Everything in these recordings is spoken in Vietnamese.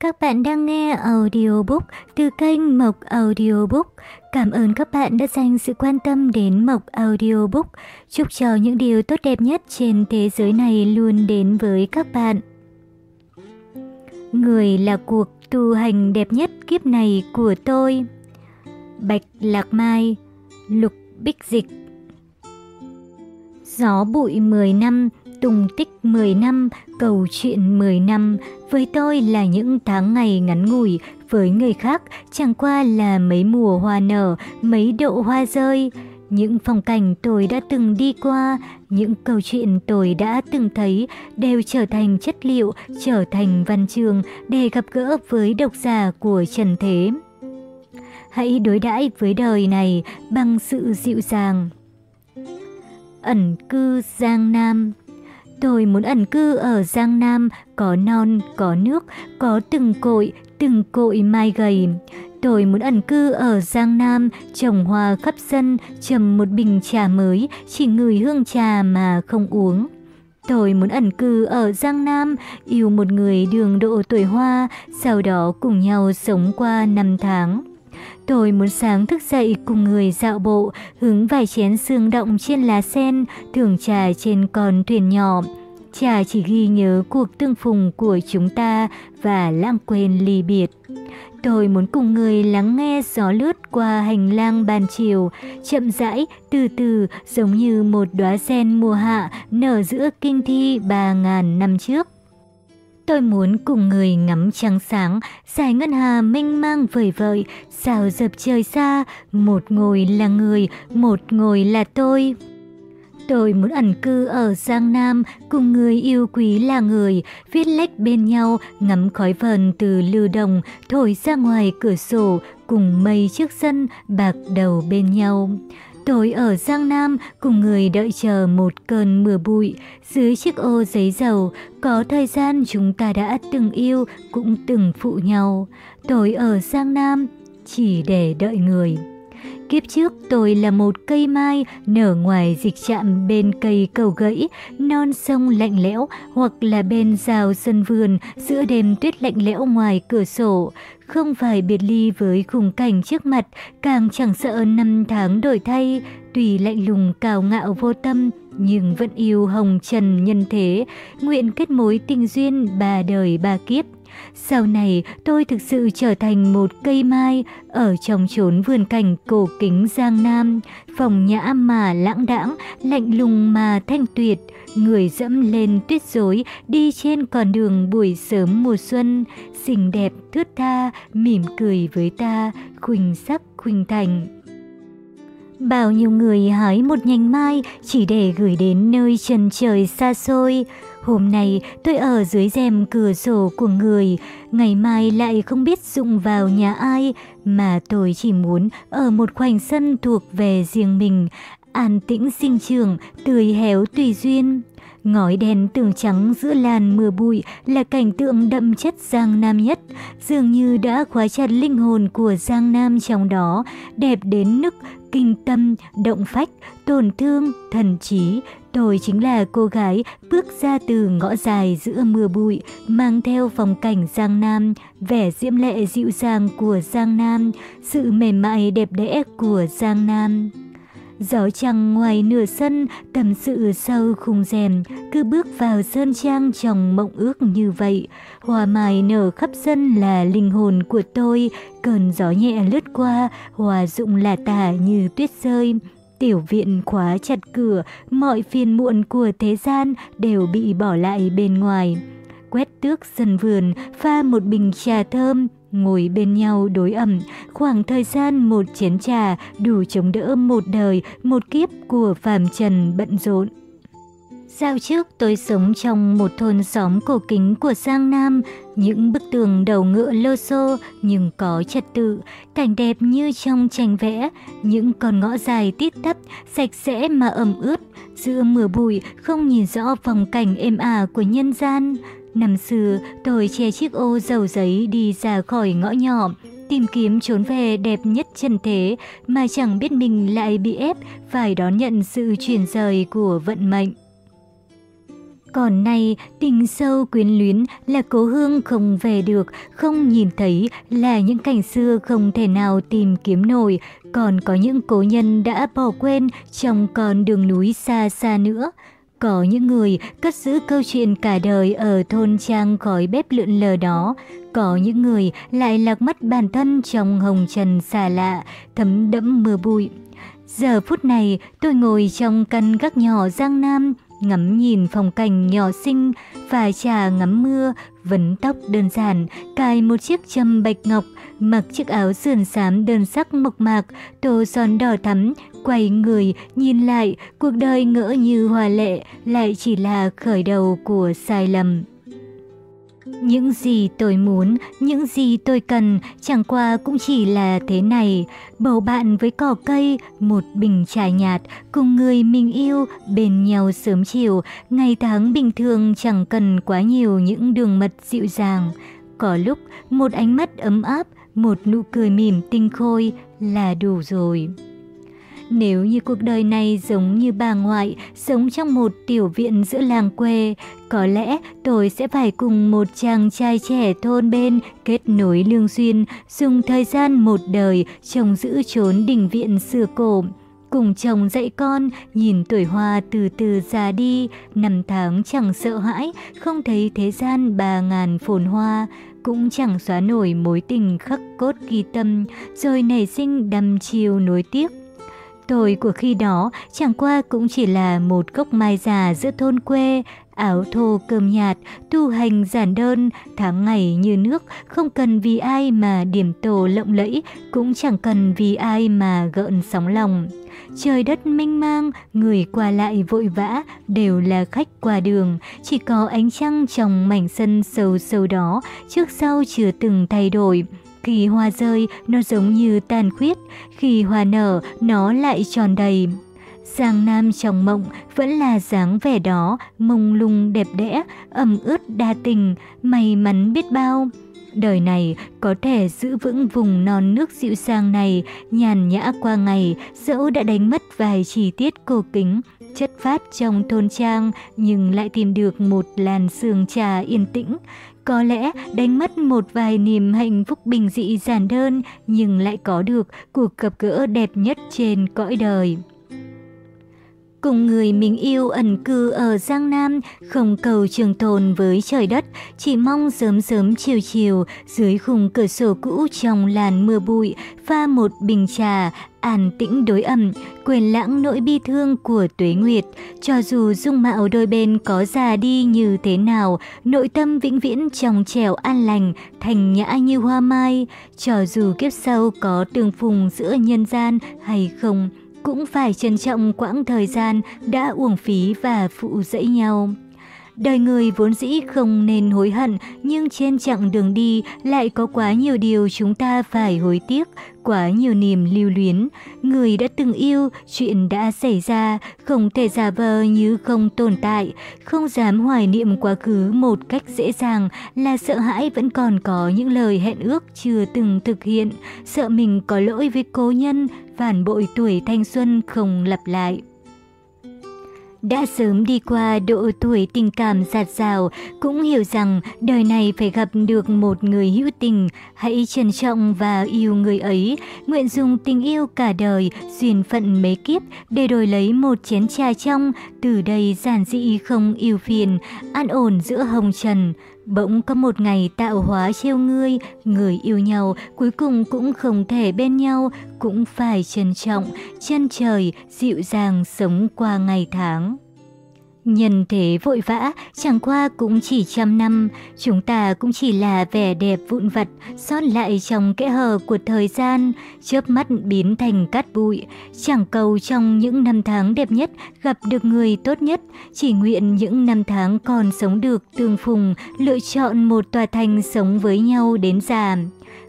Các bạn đang nghe audiobook từ kênh Mộc Audiobook. Cảm ơn các bạn đã dành sự quan tâm đến Mộc Audiobook. Chúc cho những điều tốt đẹp nhất trên thế giới này luôn đến với các bạn. Người là cuộc tu hành đẹp nhất kiếp này của tôi. Bạch Lạc Mai, Lục Bích Dịch Gió bụi 10 năm, Tùng tích 10 năm, cầu chuyện 10 năm, với tôi là những tháng ngày ngắn ngủi, với người khác chẳng qua là mấy mùa hoa nở, mấy độ hoa rơi. Những phong cảnh tôi đã từng đi qua, những câu chuyện tôi đã từng thấy đều trở thành chất liệu, trở thành văn chương để gặp gỡ với độc giả của Trần Thế. Hãy đối đãi với đời này bằng sự dịu dàng. Ẩn cư Giang Nam Tôi muốn ẩn cư ở Giang Nam, có non, có nước, có từng cội, từng cội mai gầy. Tôi muốn ẩn cư ở Giang Nam, trồng hoa khắp sân, trầm một bình trà mới, chỉ ngửi hương trà mà không uống. Tôi muốn ẩn cư ở Giang Nam, yêu một người đường độ tuổi hoa, sau đó cùng nhau sống qua năm tháng. Tôi muốn sáng thức dậy cùng người dạo bộ, hứng vài chén sương động trên lá sen, thưởng trà trên con thuyền nhỏ. Trà chỉ ghi nhớ cuộc tương phùng của chúng ta và lãng quên ly biệt. Tôi muốn cùng người lắng nghe gió lướt qua hành lang ban chiều, chậm rãi, từ từ, giống như một đóa sen mùa hạ nở giữa kinh thi ba ngàn năm trước. Tôi muốn cùng người ngắm trăng sáng, dài ngân hà mênh mang vời vợi, sao dập trời xa, một ngồi là người, một ngồi là tôi. Tôi muốn ẩn cư ở Giang Nam, cùng người yêu quý là người, viết lách bên nhau, ngắm khói vần từ lưu đồng, thổi ra ngoài cửa sổ, cùng mây trước sân, bạc đầu bên nhau. Tôi ở Giang Nam cùng người đợi chờ một cơn mưa bụi, dưới chiếc ô giấy dầu, có thời gian chúng ta đã từng yêu, cũng từng phụ nhau. Tôi ở Giang Nam chỉ để đợi người. Kiếp trước tôi là một cây mai nở ngoài dịch chạm bên cây cầu gãy, non sông lạnh lẽo hoặc là bên rào sân vườn giữa đêm tuyết lạnh lẽo ngoài cửa sổ. Không phải biệt ly với khung cảnh trước mặt, càng chẳng sợ năm tháng đổi thay, tùy lạnh lùng cào ngạo vô tâm, nhưng vẫn yêu hồng trần nhân thế, nguyện kết mối tình duyên ba đời ba kiếp. Sau này tôi thực sự trở thành một cây mai ở trong chốn vườn cảnh cổ kính Giang Nam, phòng nhã mà lãng đãng, lạnh lùng mà thanh tuyệt, người dẫm lên tuyết rối đi trên con đường buổi sớm mùa xuân, xinh đẹp thướt tha, mỉm cười với ta, khuynh sắc khuynh thành. Bao nhiêu người hái một nhành mai chỉ để gửi đến nơi chân trời xa xôi. Hôm nay tôi ở dưới rèm cửa sổ của người, ngày mai lại không biết dụng vào nhà ai, mà tôi chỉ muốn ở một khoảnh sân thuộc về riêng mình, an tĩnh sinh trưởng, tươi héo tùy duyên. Ngói đèn tường trắng giữa làn mưa bụi là cảnh tượng đậm chất Giang Nam nhất, dường như đã khóa chặt linh hồn của Giang Nam trong đó, đẹp đến nức, kinh tâm, động phách, tổn thương, thần trí. Tôi chính là cô gái bước ra từ ngõ dài giữa mưa bụi, mang theo phong cảnh Giang Nam, vẻ diễm lệ dịu dàng của Giang Nam, sự mềm mại đẹp đẽ của Giang Nam. Gió trăng ngoài nửa sân, tâm sự sâu khung rèm, cứ bước vào sơn trang trong mộng ước như vậy. Hoa mai nở khắp sân là linh hồn của tôi, cơn gió nhẹ lướt qua, hoa rụng là tả như tuyết rơi. Tiểu viện khóa chặt cửa, mọi phiền muộn của thế gian đều bị bỏ lại bên ngoài. Quét tước sân vườn, pha một bình trà thơm, ngồi bên nhau đối ẩm, khoảng thời gian một chén trà đủ chống đỡ một đời, một kiếp của phàm trần bận rộn. Dạo trước tôi sống trong một thôn xóm cổ kính của Giang Nam, những bức tường đầu ngựa lô xô nhưng có trật tự, cảnh đẹp như trong tranh vẽ, những con ngõ dài tít tắp, sạch sẽ mà ẩm ướt, giữa mưa bụi không nhìn rõ vòng cảnh êm ả của nhân gian. Năm xưa, tôi che chiếc ô dầu giấy đi ra khỏi ngõ nhỏ, tìm kiếm trốn về đẹp nhất chân thế mà chẳng biết mình lại bị ép phải đón nhận sự chuyển rời của vận mệnh. Còn nay, tình sâu quyến luyến là cố hương không về được, không nhìn thấy là những cảnh xưa không thể nào tìm kiếm nổi, còn có những cố nhân đã bỏ quên trong con đường núi xa xa nữa. Có những người cất giữ câu chuyện cả đời ở thôn trang khói bếp lượn lờ đó, có những người lại lạc mất bản thân trong hồng trần xa lạ, thấm đẫm mưa bụi. Giờ phút này tôi ngồi trong căn gác nhỏ Giang Nam, ngắm nhìn phong cảnh nhỏ xinh, pha trà ngắm mưa, vấn tóc đơn giản, cài một chiếc châm bạch ngọc, mặc chiếc áo sườn xám đơn sắc mộc mạc, tô son đỏ thắm, quay người, nhìn lại, cuộc đời ngỡ như hòa lệ, lại chỉ là khởi đầu của sai lầm. Những gì tôi muốn, những gì tôi cần, chẳng qua cũng chỉ là thế này. Bầu bạn với cỏ cây, một bình trà nhạt, cùng người mình yêu, bên nhau sớm chiều, ngày tháng bình thường chẳng cần quá nhiều những đường mật dịu dàng. Có lúc, một ánh mắt ấm áp, một nụ cười mỉm tinh khôi là đủ rồi. Nếu như cuộc đời này giống như bà ngoại, sống trong một tiểu viện giữa làng quê, có lẽ tôi sẽ phải cùng một chàng trai trẻ thôn bên kết nối lương duyên, dùng thời gian một đời trông giữ chốn đình viện xưa cổ. Cùng chồng dạy con, nhìn tuổi hoa từ từ già đi, năm tháng chẳng sợ hãi, không thấy thế gian ba ngàn phồn hoa, cũng chẳng xóa nổi mối tình khắc cốt ghi tâm, rồi nảy sinh đăm chiều nối tiếc Tôi của khi đó chẳng qua cũng chỉ là một gốc mai già giữa thôn quê, áo thô cơm nhạt, tu hành giản đơn, tháng ngày như nước, không cần vì ai mà điểm tổ lộng lẫy, cũng chẳng cần vì ai mà gợn sóng lòng. Trời đất mênh mang, người qua lại vội vã, đều là khách qua đường, chỉ có ánh trăng trong mảnh sân sâu sâu đó, trước sau chưa từng thay đổi. Khi hoa rơi, nó giống như tàn khuyết, khi hoa nở, nó lại tròn đầy. Giang Nam trong mộng vẫn là dáng vẻ đó, mông lung đẹp đẽ, ẩm ướt đa tình, may mắn biết bao. Đời này có thể giữ vững vùng non nước dịu dàng này, nhàn nhã qua ngày, dẫu đã đánh mất vài chi tiết cổ kính, chất phát trong thôn trang nhưng lại tìm được một làn sương trà yên tĩnh. Có lẽ đánh mất một vài niềm hạnh phúc bình dị giản đơn, nhưng lại có được cuộc gặp gỡ đẹp nhất trên cõi đời. Cùng người mình yêu ẩn cư ở Giang Nam, không cầu trường tồn với trời đất, chỉ mong sớm sớm chiều chiều, dưới khung cửa sổ cũ trong làn mưa bụi, pha một bình trà, an tĩnh đối ẩm, quên lãng nỗi bi thương của tuế nguyệt. Cho dù dung mạo đôi bên có già đi như thế nào, nội tâm vĩnh viễn trong trẻo an lành, thành nhã như hoa mai. Cho dù kiếp sau có tương phùng giữa nhân gian hay không, cũng phải trân trọng quãng thời gian đã uổng phí và phụ dẫy nhau. Đời người vốn dĩ không nên hối hận, nhưng trên chặng đường đi lại có quá nhiều điều chúng ta phải hối tiếc, quá nhiều niềm lưu luyến. Người đã từng yêu, chuyện đã xảy ra, không thể giả vờ như không tồn tại, không dám hoài niệm quá khứ một cách dễ dàng là sợ hãi vẫn còn có những lời hẹn ước chưa từng thực hiện, sợ mình có lỗi với cố nhân, phản bội tuổi thanh xuân không lặp lại. Đã sớm đi qua độ tuổi tình cảm giạt rào, cũng hiểu rằng đời này phải gặp được một người hữu tình, hãy trân trọng và yêu người ấy, nguyện dùng tình yêu cả đời, duyên phận mấy kiếp để đổi lấy một chén trà trong, từ đây giản dị không yêu phiền, an ổn giữa hồng trần. Bỗng có một ngày tạo hóa trêu ngươi, người yêu nhau cuối cùng cũng không thể bên nhau, cũng phải trân trọng, chân trời, dịu dàng sống qua ngày tháng. Nhân thế vội vã, chẳng qua cũng chỉ trăm năm, chúng ta cũng chỉ là vẻ đẹp vụn vặt, sót lại trong kẽ hở của thời gian, chớp mắt biến thành cát bụi. Chẳng cầu trong những năm tháng đẹp nhất gặp được người tốt nhất, chỉ nguyện những năm tháng còn sống được tương phùng, lựa chọn một tòa thành sống với nhau đến già.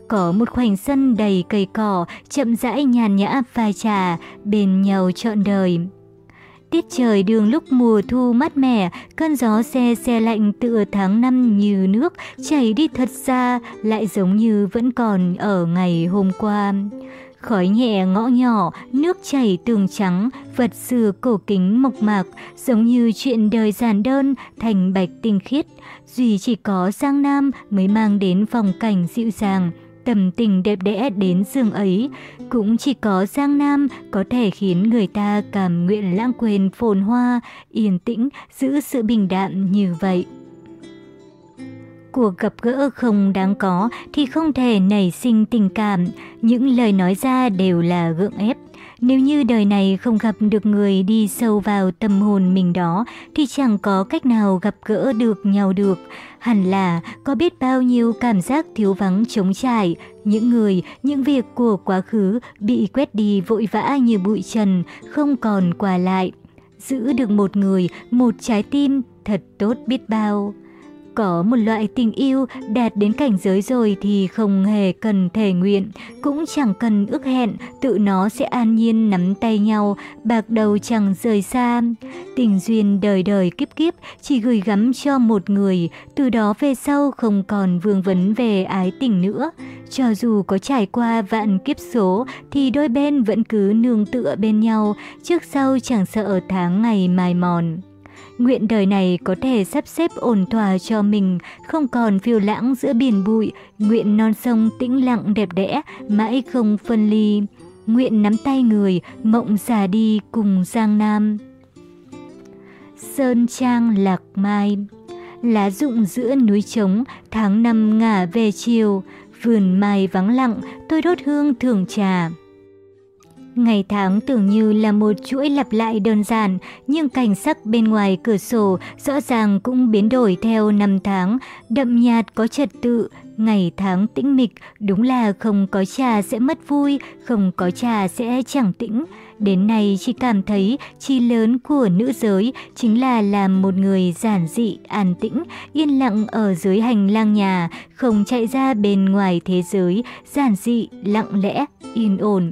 Có một khoảnh sân đầy cây cỏ, chậm rãi nhàn nhã pha trà, bên nhau trọn đời. Tiết trời đường lúc mùa thu mát mẻ, cơn gió xe xe lạnh tựa tháng năm như nước, chảy đi thật xa, lại giống như vẫn còn ở ngày hôm qua. khói nhẹ ngõ nhỏ, nước chảy tường trắng, vật xưa cổ kính mộc mạc, giống như chuyện đời giản đơn, thành bạch tinh khiết. Duy chỉ có Giang Nam mới mang đến phong cảnh dịu dàng, tầm tình đẹp đẽ đến giường ấy. Cũng chỉ có Giang Nam có thể khiến người ta cảm nguyện lãng quên phồn hoa, yên tĩnh, giữ sự bình đạm như vậy. Cuộc gặp gỡ không đáng có thì không thể nảy sinh tình cảm, những lời nói ra đều là gượng ép. Nếu như đời này không gặp được người đi sâu vào tâm hồn mình đó thì chẳng có cách nào gặp gỡ được nhau được. Hẳn là có biết bao nhiêu cảm giác thiếu vắng trống trải, những người, những việc của quá khứ bị quét đi vội vã như bụi trần, không còn quà lại. Giữ được một người, một trái tim thật tốt biết bao. Có một loại tình yêu đạt đến cảnh giới rồi thì không hề cần thể nguyện, cũng chẳng cần ước hẹn, tự nó sẽ an nhiên nắm tay nhau, bạc đầu chẳng rời xa. Tình duyên đời đời kiếp kiếp chỉ gửi gắm cho một người, từ đó về sau không còn vương vấn về ái tình nữa. Cho dù có trải qua vạn kiếp số thì đôi bên vẫn cứ nương tựa bên nhau, trước sau chẳng sợ tháng ngày mài mòn. Nguyện đời này có thể sắp xếp ổn thỏa cho mình, không còn phiêu lãng giữa biển bụi, nguyện non sông tĩnh lặng đẹp đẽ, mãi không phân ly. Nguyện nắm tay người, mộng già đi cùng Giang Nam. Sơn Trang Lạc Mai Lá rụng giữa núi trống, tháng năm ngả về chiều, vườn mai vắng lặng, tôi đốt hương thưởng trà. Ngày tháng tưởng như là một chuỗi lặp lại đơn giản, nhưng cảnh sắc bên ngoài cửa sổ rõ ràng cũng biến đổi theo năm tháng, đậm nhạt có trật tự, ngày tháng tĩnh mịch, đúng là không có trà sẽ mất vui, không có trà sẽ chẳng tĩnh. Đến nay chỉ cảm thấy chi lớn của nữ giới chính là làm một người giản dị, an tĩnh, yên lặng ở dưới hành lang nhà, không chạy ra bên ngoài thế giới, giản dị, lặng lẽ, yên ổn.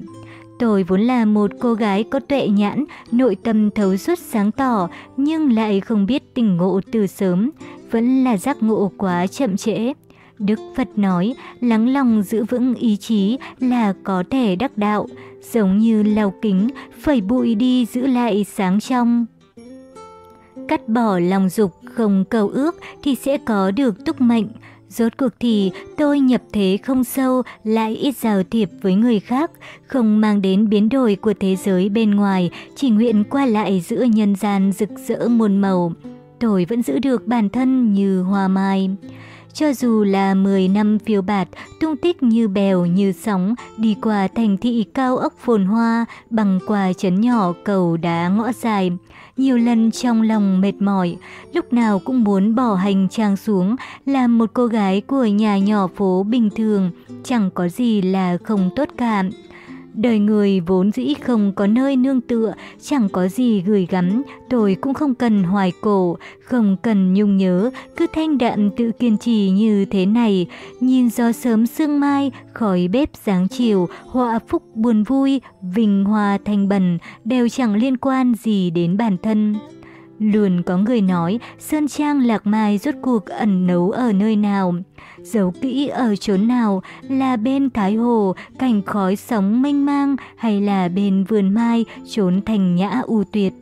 Tôi vốn là một cô gái có tuệ nhãn, nội tâm thấu suốt sáng tỏ, nhưng lại không biết tình ngộ từ sớm, vẫn là giác ngộ quá chậm trễ. Đức Phật nói, lắng lòng giữ vững ý chí là có thể đắc đạo, giống như lau kính, phẩy bụi đi giữ lại sáng trong. Cắt bỏ lòng dục không cầu ước thì sẽ có được túc mệnh, Rốt cuộc thì tôi nhập thế không sâu, lại ít giao thiệp với người khác, không mang đến biến đổi của thế giới bên ngoài, chỉ nguyện qua lại giữa nhân gian rực rỡ muôn màu. Tôi vẫn giữ được bản thân như hoa mai. Cho dù là 10 năm phiêu bạt, tung tích như bèo như sóng, đi qua thành thị cao ốc phồn hoa, bằng qua chấn nhỏ cầu đá ngõ dài. Nhiều lần trong lòng mệt mỏi, lúc nào cũng muốn bỏ hành trang xuống, làm một cô gái của nhà nhỏ phố bình thường, chẳng có gì là không tốt cả. Đời người vốn dĩ không có nơi nương tựa, chẳng có gì gửi gắm, tôi cũng không cần hoài cổ, không cần nhung nhớ, cứ thanh đạm tự kiên trì như thế này. Nhìn gió sớm sương mai, khói bếp sáng chiều, họa phúc buồn vui, vinh hoa thanh bần, đều chẳng liên quan gì đến bản thân. Luôn có người nói Sơn Trang Lạc Mai rốt cuộc ẩn nấu ở nơi nào, giấu kỹ ở chốn nào, là bên Thái Hồ, cảnh khói sóng mênh mang hay là bên vườn mai, trốn thành nhã u tuyệt?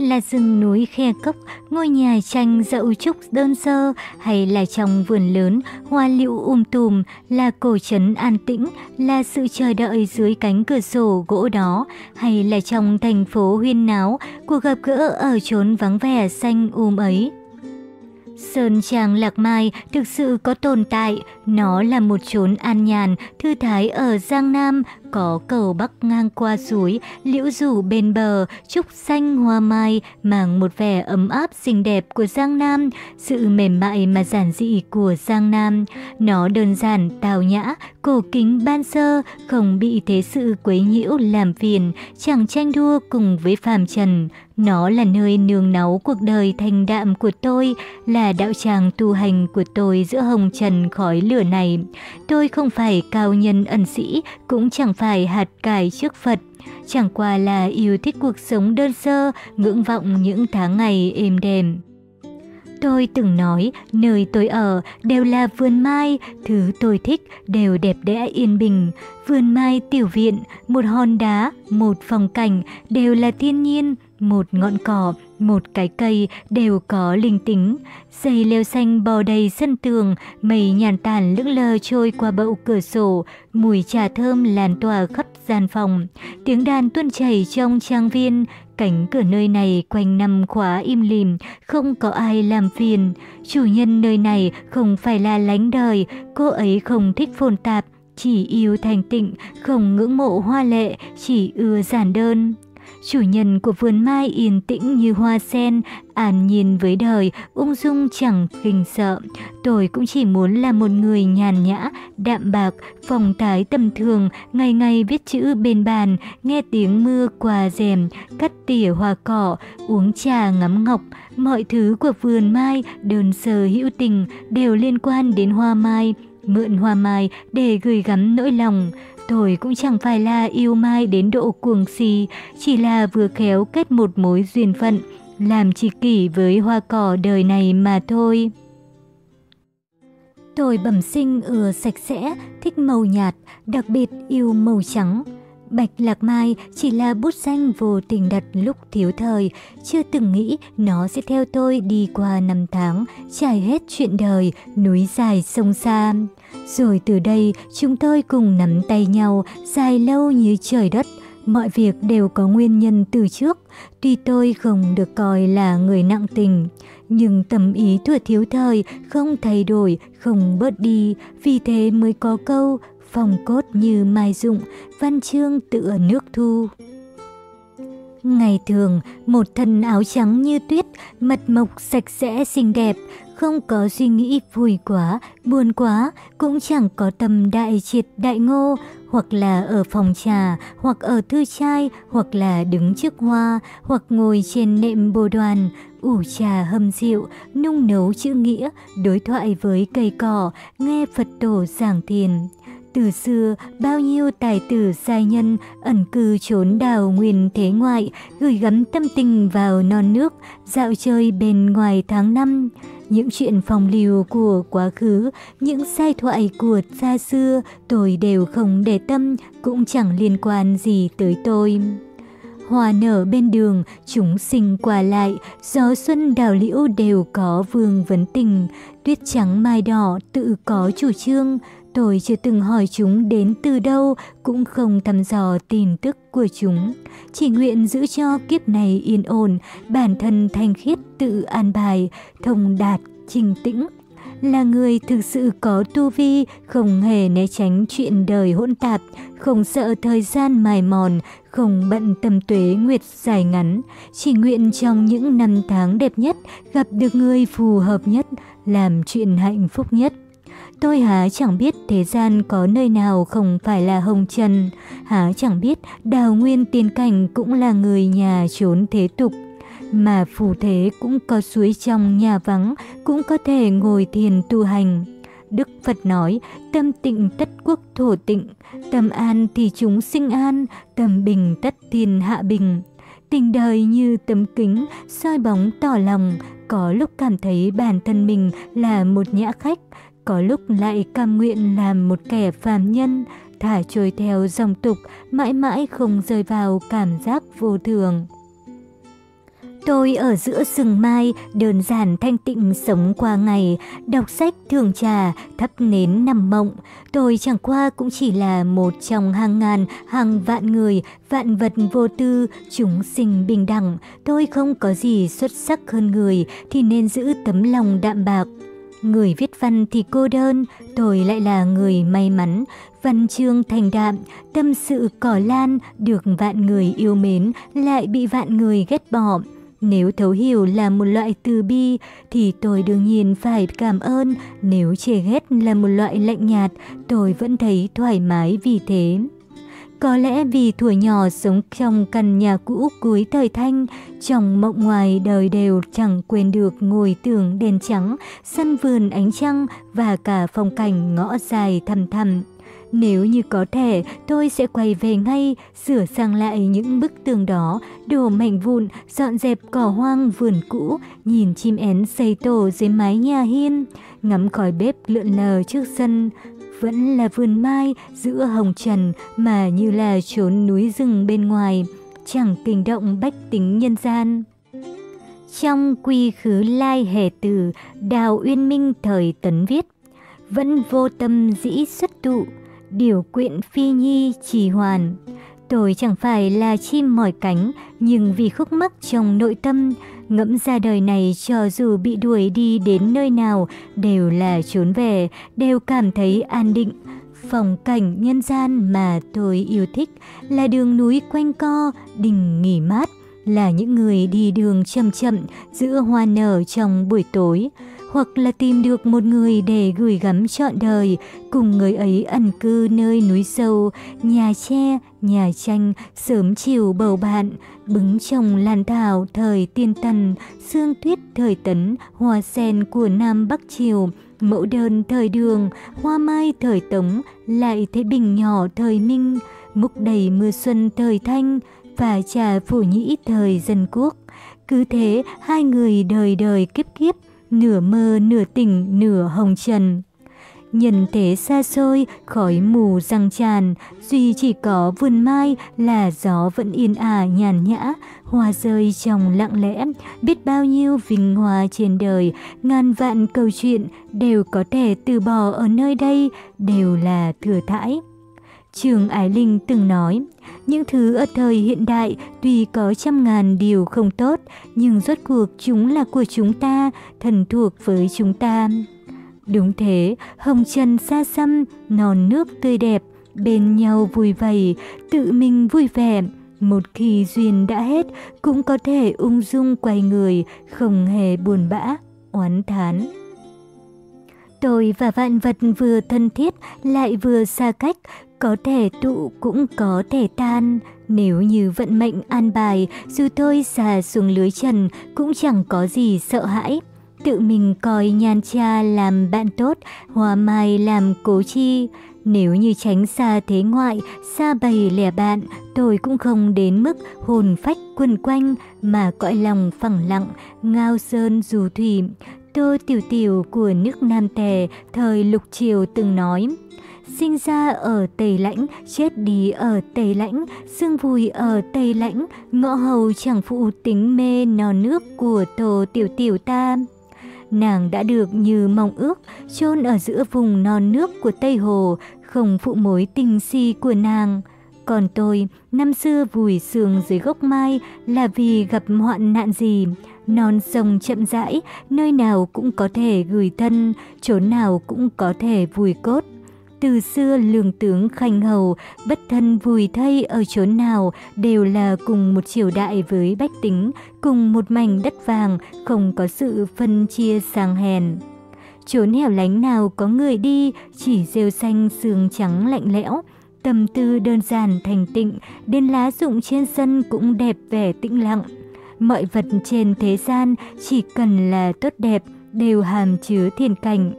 Là rừng núi khe cốc, ngôi nhà tranh dậu trúc đơn sơ hay là trong vườn lớn, hoa liệu um tùm, là cổ trấn an tĩnh, là sự chờ đợi dưới cánh cửa sổ gỗ đó, hay là trong thành phố huyên náo, cuộc gặp gỡ ở chốn vắng vẻ xanh um ấy. Sơn Trang Lạc Mai thực sự có tồn tại, nó là một chốn an nhàn, thư thái ở Giang Nam, có cầu bắc ngang qua suối, liễu rủ bên bờ, trúc xanh hoa mai, mang một vẻ ấm áp xinh đẹp của Giang Nam, sự mềm mại mà giản dị của Giang Nam. Nó đơn giản, tào nhã, cổ kính ban sơ, không bị thế sự quấy nhiễu làm phiền, chẳng tranh đua cùng với phàm trần. Nó là nơi nương náu cuộc đời thanh đạm của tôi, là đạo tràng tu hành của tôi giữa hồng trần khói lửa này. Tôi không phải cao nhân ẩn sĩ, cũng chẳng phải hạt cải trước Phật. Chẳng qua là yêu thích cuộc sống đơn sơ, ngưỡng vọng những tháng ngày êm đềm. Tôi từng nói, nơi tôi ở đều là vườn mai, thứ tôi thích đều đẹp đẽ yên bình. Vườn mai tiểu viện, một hòn đá, một phòng cảnh đều là thiên nhiên, một ngọn cỏ, một cái cây đều có linh tính. Dây leo xanh bò đầy sân tường, mây nhàn tản lững lờ trôi qua bậu cửa sổ, mùi trà thơm lan tỏa khắp gian phòng. Tiếng đàn tuôn chảy trong trang viên, cánh cửa nơi này quanh năm khóa im lìm, không có ai làm phiền. Chủ nhân nơi này không phải là lánh đời, cô ấy không thích phồn tạp, chỉ yêu thành tịnh, không ngưỡng mộ hoa lệ, chỉ ưa giản đơn. Chủ nhân của vườn mai yên tĩnh như hoa sen, an nhìn với đời, ung dung chẳng kinh sợ. Tôi cũng chỉ muốn là một người nhàn nhã, đạm bạc, phòng tái tầm thường, ngày ngày viết chữ bên bàn, nghe tiếng mưa qua rèm, cắt tỉa hoa cỏ, uống trà ngắm ngọc. Mọi thứ của vườn mai, đơn sơ hữu tình, đều liên quan đến hoa mai. Mượn hoa mai để gửi gắm nỗi lòng. Thổi cũng chẳng phải là yêu Mai đến độ cuồng si, chỉ là vừa khéo kết một mối duyên phận, làm tri kỷ với hoa cỏ đời này mà thôi. Tôi bẩm sinh ưa sạch sẽ, thích màu nhạt, đặc biệt yêu màu trắng. Bạch Lạc Mai chỉ là bút danh vô tình đặt lúc thiếu thời, chưa từng nghĩ nó sẽ theo tôi đi qua năm tháng, trải hết chuyện đời, núi dài sông xa. Rồi từ đây chúng tôi cùng nắm tay nhau, dài lâu như trời đất, mọi việc đều có nguyên nhân từ trước. Tuy tôi không được coi là người nặng tình, nhưng tâm ý thuở thiếu thời không thay đổi, không bớt đi, vì thế mới có câu phong cốt như mai dụng, văn chương tựa nước thu. Ngày thường, một thân áo trắng như tuyết, mật mộc sạch sẽ xinh đẹp, không có suy nghĩ vui quá, buồn quá, cũng chẳng có tâm đại triệt đại ngô, hoặc là ở phòng trà, hoặc ở thư trai, hoặc là đứng trước hoa, hoặc ngồi trên nệm bồ đoàn, ủ trà hâm rượu, nung nấu chữ nghĩa, đối thoại với cây cỏ, nghe Phật tổ giảng thiền. Từ xưa, bao nhiêu tài tử sai nhân ẩn cư trốn đào nguyên thế ngoại, gửi gắm tâm tình vào non nước, dạo chơi bên ngoài tháng năm. Những chuyện phong lưu của quá khứ, những sai thoại của xa xưa, tôi đều không để tâm, cũng chẳng liên quan gì tới tôi. Hoa nở bên đường, chúng sinh qua lại, gió xuân đào liễu đều có vương vấn tình, tuyết trắng mai đỏ tự có chủ trương, Tôi chưa từng hỏi chúng đến từ đâu, cũng không thăm dò tin tức của chúng. Chỉ nguyện giữ cho kiếp này yên ổn, bản thân thanh khiết tự an bài, thông đạt, trình tĩnh. Là người thực sự có tu vi, không hề né tránh chuyện đời hỗn tạp, không sợ thời gian mài mòn, không bận tâm tuế nguyệt dài ngắn. Chỉ nguyện trong những năm tháng đẹp nhất, gặp được người phù hợp nhất, làm chuyện hạnh phúc nhất. Tôi há chẳng biết thế gian có nơi nào không phải là hồng trần, há chẳng biết đào nguyên tiên cảnh cũng là người nhà trốn thế tục. Mà phù thế cũng có suối trong nhà vắng, cũng có thể ngồi thiền tu hành. Đức Phật nói, tâm tịnh tất quốc thổ tịnh, tâm an thì chúng sinh an, tâm bình tất thiên hạ bình. Tình đời như tấm kính, soi bóng tỏ lòng, có lúc cảm thấy bản thân mình là một nhã khách, có lúc lại cam nguyện làm một kẻ phàm nhân, thả trôi theo dòng tục, mãi mãi không rơi vào cảm giác vô thường. Tôi ở giữa rừng mai, đơn giản thanh tịnh sống qua ngày, đọc sách thường trà, thắp nến nằm mộng. Tôi chẳng qua cũng chỉ là một trong hàng ngàn, hàng vạn người, vạn vật vô tư, chúng sinh bình đẳng. Tôi không có gì xuất sắc hơn người, thì nên giữ tấm lòng đạm bạc, Người viết văn thì cô đơn, tôi lại là người may mắn, văn chương thành đạm, tâm sự cỏ lan, được vạn người yêu mến, lại bị vạn người ghét bỏ. Nếu thấu hiểu là một loại từ bi, thì tôi đương nhiên phải cảm ơn. Nếu chê ghét là một loại lạnh nhạt, tôi vẫn thấy thoải mái vì thế. Có lẽ vì tuổi nhỏ sống trong căn nhà cũ cuối thời thanh, trong mộng ngoài đời đều chẳng quên được ngồi tường đèn trắng, sân vườn ánh trăng và cả phong cảnh ngõ dài thầm thầm. Nếu như có thể, tôi sẽ quay về ngay, sửa sang lại những bức tường đó, đổ mảnh vụn, dọn dẹp cỏ hoang vườn cũ, nhìn chim én xây tổ dưới mái nhà hiên, ngắm khói bếp lượn lờ trước sân. Vẫn là vườn mai giữa hồng trần mà như là trốn núi rừng bên ngoài, chẳng kinh động bách tính nhân gian. Trong quy khứ lai hề từ, Đào Uyên Minh thời tấn viết, vẫn vô tâm dĩ xuất tụ, điều quyện phi nhi trì hoàn. Tôi chẳng phải là chim mỏi cánh, nhưng vì khúc mắc trong nội tâm, ngẫm ra đời này cho dù bị đuổi đi đến nơi nào, đều là trốn về, đều cảm thấy an định. Phong cảnh nhân gian mà tôi yêu thích là đường núi quanh co, đình nghỉ mát, là những người đi đường chậm chậm giữa hoa nở trong buổi tối, hoặc là tìm được một người để gửi gắm trọn đời, cùng người ấy ẩn cư nơi núi sâu, nhà tre, nhà tranh, sớm chiều bầu bạn, bứng trồng lan thảo thời tiên tần, sương tuyết thời tấn, hoa sen của Nam Bắc Triều, mẫu đơn thời đường, hoa mai thời tống, lại thấy bình nhỏ thời minh, múc đầy mưa xuân thời thanh, và trà phổ nhĩ thời dân quốc. Cứ thế, hai người đời đời kiếp kiếp, nửa mơ nửa tỉnh nửa hồng trần nhìn thế xa xôi, khói mù răng tràn, duy chỉ có vườn mai là gió vẫn yên ả nhàn nhã, hoa rơi trong lặng lẽ, biết bao nhiêu vinh hoa trên đời, ngàn vạn câu chuyện đều có thể từ bỏ ở nơi đây, đều là thừa thãi. Trường Ái Linh từng nói, những thứ ở thời hiện đại tuy có trăm ngàn điều không tốt, nhưng rốt cuộc chúng là của chúng ta, thần thuộc với chúng ta. Đúng thế, hồng trần xa xăm, non nước tươi đẹp, bên nhau vui vầy, tự mình vui vẻ. Một khi duyên đã hết, cũng có thể ung dung quay người, không hề buồn bã, oán thán. Tôi và vạn vật vừa thân thiết lại vừa xa cách, có thể tụ cũng có thể tan. Nếu như vận mệnh an bài, dù tôi xà xuống lưới trần cũng chẳng có gì sợ hãi. Tự mình coi nhan cha làm bạn tốt, hoa mai làm cố chi. Nếu như tránh xa thế ngoại, xa bầy lẻ bạn, tôi cũng không đến mức hồn phách quần quanh, mà cõi lòng phẳng lặng, ngao sơn dù thủy. Tô Tiểu Tiểu của nước Nam Tề thời Lục Triều từng nói, sinh ra ở Tây Lãnh, chết đi ở Tây Lãnh, xương vùi ở Tây Lãnh, ngõ hầu chẳng phụ tính mê nò nước của Tô Tiểu Tiểu ta. Nàng đã được như mong ước, chôn ở giữa vùng non nước của Tây Hồ, không phụ mối tình si của nàng. Còn tôi, năm xưa vùi sương dưới gốc mai là vì gặp hoạn nạn gì? Non sông chậm rãi, nơi nào cũng có thể gửi thân, chỗ nào cũng có thể vùi cốt. Từ xưa lường tướng khanh hầu, bất thân vùi thay ở chốn nào đều là cùng một triều đại với bách tính, cùng một mảnh đất vàng, không có sự phân chia sang hèn. Chốn hẻo lánh nào có người đi, chỉ rêu xanh sương trắng lạnh lẽo, tâm tư đơn giản thành tịnh, đến lá rụng trên sân cũng đẹp vẻ tĩnh lặng. Mọi vật trên thế gian chỉ cần là tốt đẹp, đều hàm chứa thiền cảnh.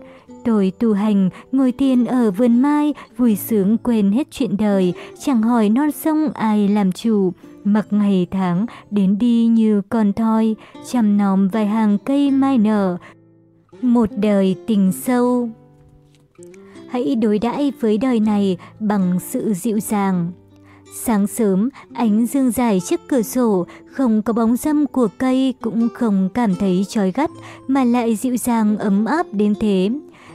Tôi tu hành, ngồi thiền ở vườn mai, vui sướng quên hết chuyện đời, chẳng hỏi non sông ai làm chủ. Mặc ngày tháng, đến đi như con thoi, chăm nom vài hàng cây mai nở. Một đời tình sâu. Hãy đối đãi với đời này bằng sự dịu dàng. Sáng sớm, ánh dương dài trước cửa sổ, không có bóng dâm của cây cũng không cảm thấy trói gắt, mà lại dịu dàng ấm áp đến thế.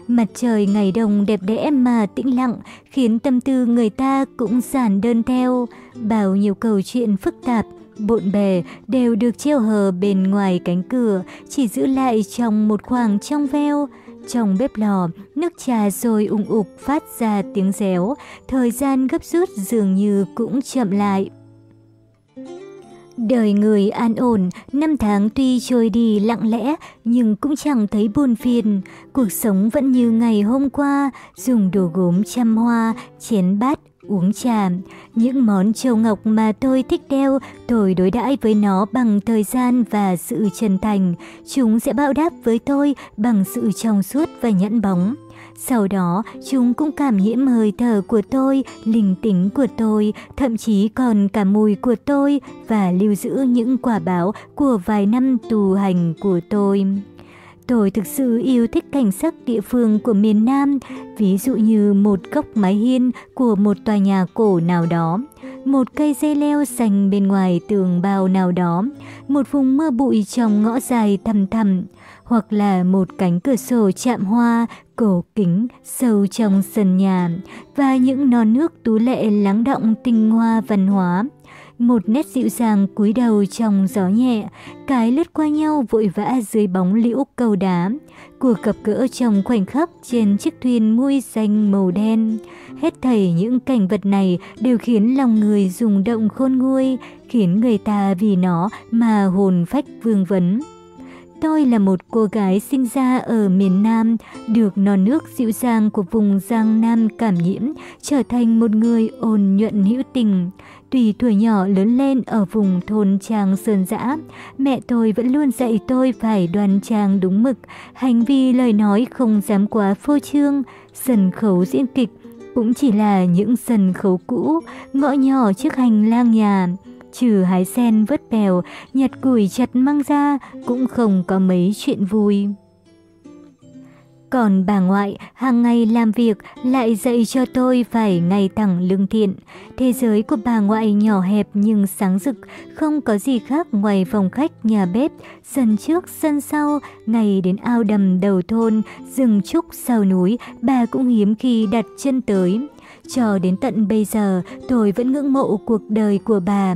Mặt trời ngày đông đẹp đẽ mà tĩnh lặng, khiến tâm tư người ta cũng giản đơn theo. Bao nhiêu câu chuyện phức tạp, bộn bề đều được treo hờ bên ngoài cánh cửa, chỉ giữ lại trong một khoảng trong veo. Trong bếp lò, nước trà sôi ung ục phát ra tiếng réo, thời gian gấp rút dường như cũng chậm lại. Đời người an ổn, năm tháng tuy trôi đi lặng lẽ nhưng cũng chẳng thấy buồn phiền. Cuộc sống vẫn như ngày hôm qua, dùng đồ gốm chăm hoa, chén bát, uống trà. Những món châu ngọc mà tôi thích đeo, tôi đối đãi với nó bằng thời gian và sự chân thành. Chúng sẽ bao đáp với tôi bằng sự trong suốt và nhẫn bóng. Sau đó, chúng cũng cảm nhiễm hơi thở của tôi, linh tính của tôi, thậm chí còn cả mùi của tôi và lưu giữ những quả báo của vài năm tu hành của tôi. Tôi thực sự yêu thích cảnh sắc địa phương của miền Nam, ví dụ như một góc mái hiên của một tòa nhà cổ nào đó, một cây dây leo xanh bên ngoài tường bao nào đó, một vùng mưa bụi trong ngõ dài thầm thầm, hoặc là một cánh cửa sổ chạm hoa, cổ kính, sâu trong sân nhà, và những non nước tú lệ lắng động tinh hoa văn hóa một nét dịu dàng cúi đầu trong gió nhẹ, cái lướt qua nhau vội vã dưới bóng liễu cầu đá. Cuộc gặp gỡ trong khoảnh khắc trên chiếc thuyền mui xanh màu đen. Hết thảy những cảnh vật này đều khiến lòng người rung động khôn nguôi, khiến người ta vì nó mà hồn phách vương vấn. Tôi là một cô gái sinh ra ở miền Nam, được non nước dịu dàng của vùng Giang Nam cảm nhiễm, trở thành một người ôn nhuận hữu tình. Tùy tuổi nhỏ lớn lên ở vùng thôn trang sơn dã, mẹ tôi vẫn luôn dạy tôi phải đoan trang đúng mực, hành vi lời nói không dám quá phô trương, sân khấu diễn kịch cũng chỉ là những sân khấu cũ, ngõ nhỏ trước hành lang nhà. Trừ hái sen vớt bèo, nhặt củi chặt mang ra cũng không có mấy chuyện vui. Còn bà ngoại hàng ngày làm việc lại dạy cho tôi phải ngày thẳng lương thiện. Thế giới của bà ngoại nhỏ hẹp nhưng sáng rực, không có gì khác ngoài phòng khách, nhà bếp, sân trước, sân sau, ngày đến ao đầm đầu thôn, rừng trúc sau núi, bà cũng hiếm khi đặt chân tới. Cho đến tận bây giờ, tôi vẫn ngưỡng mộ cuộc đời của bà.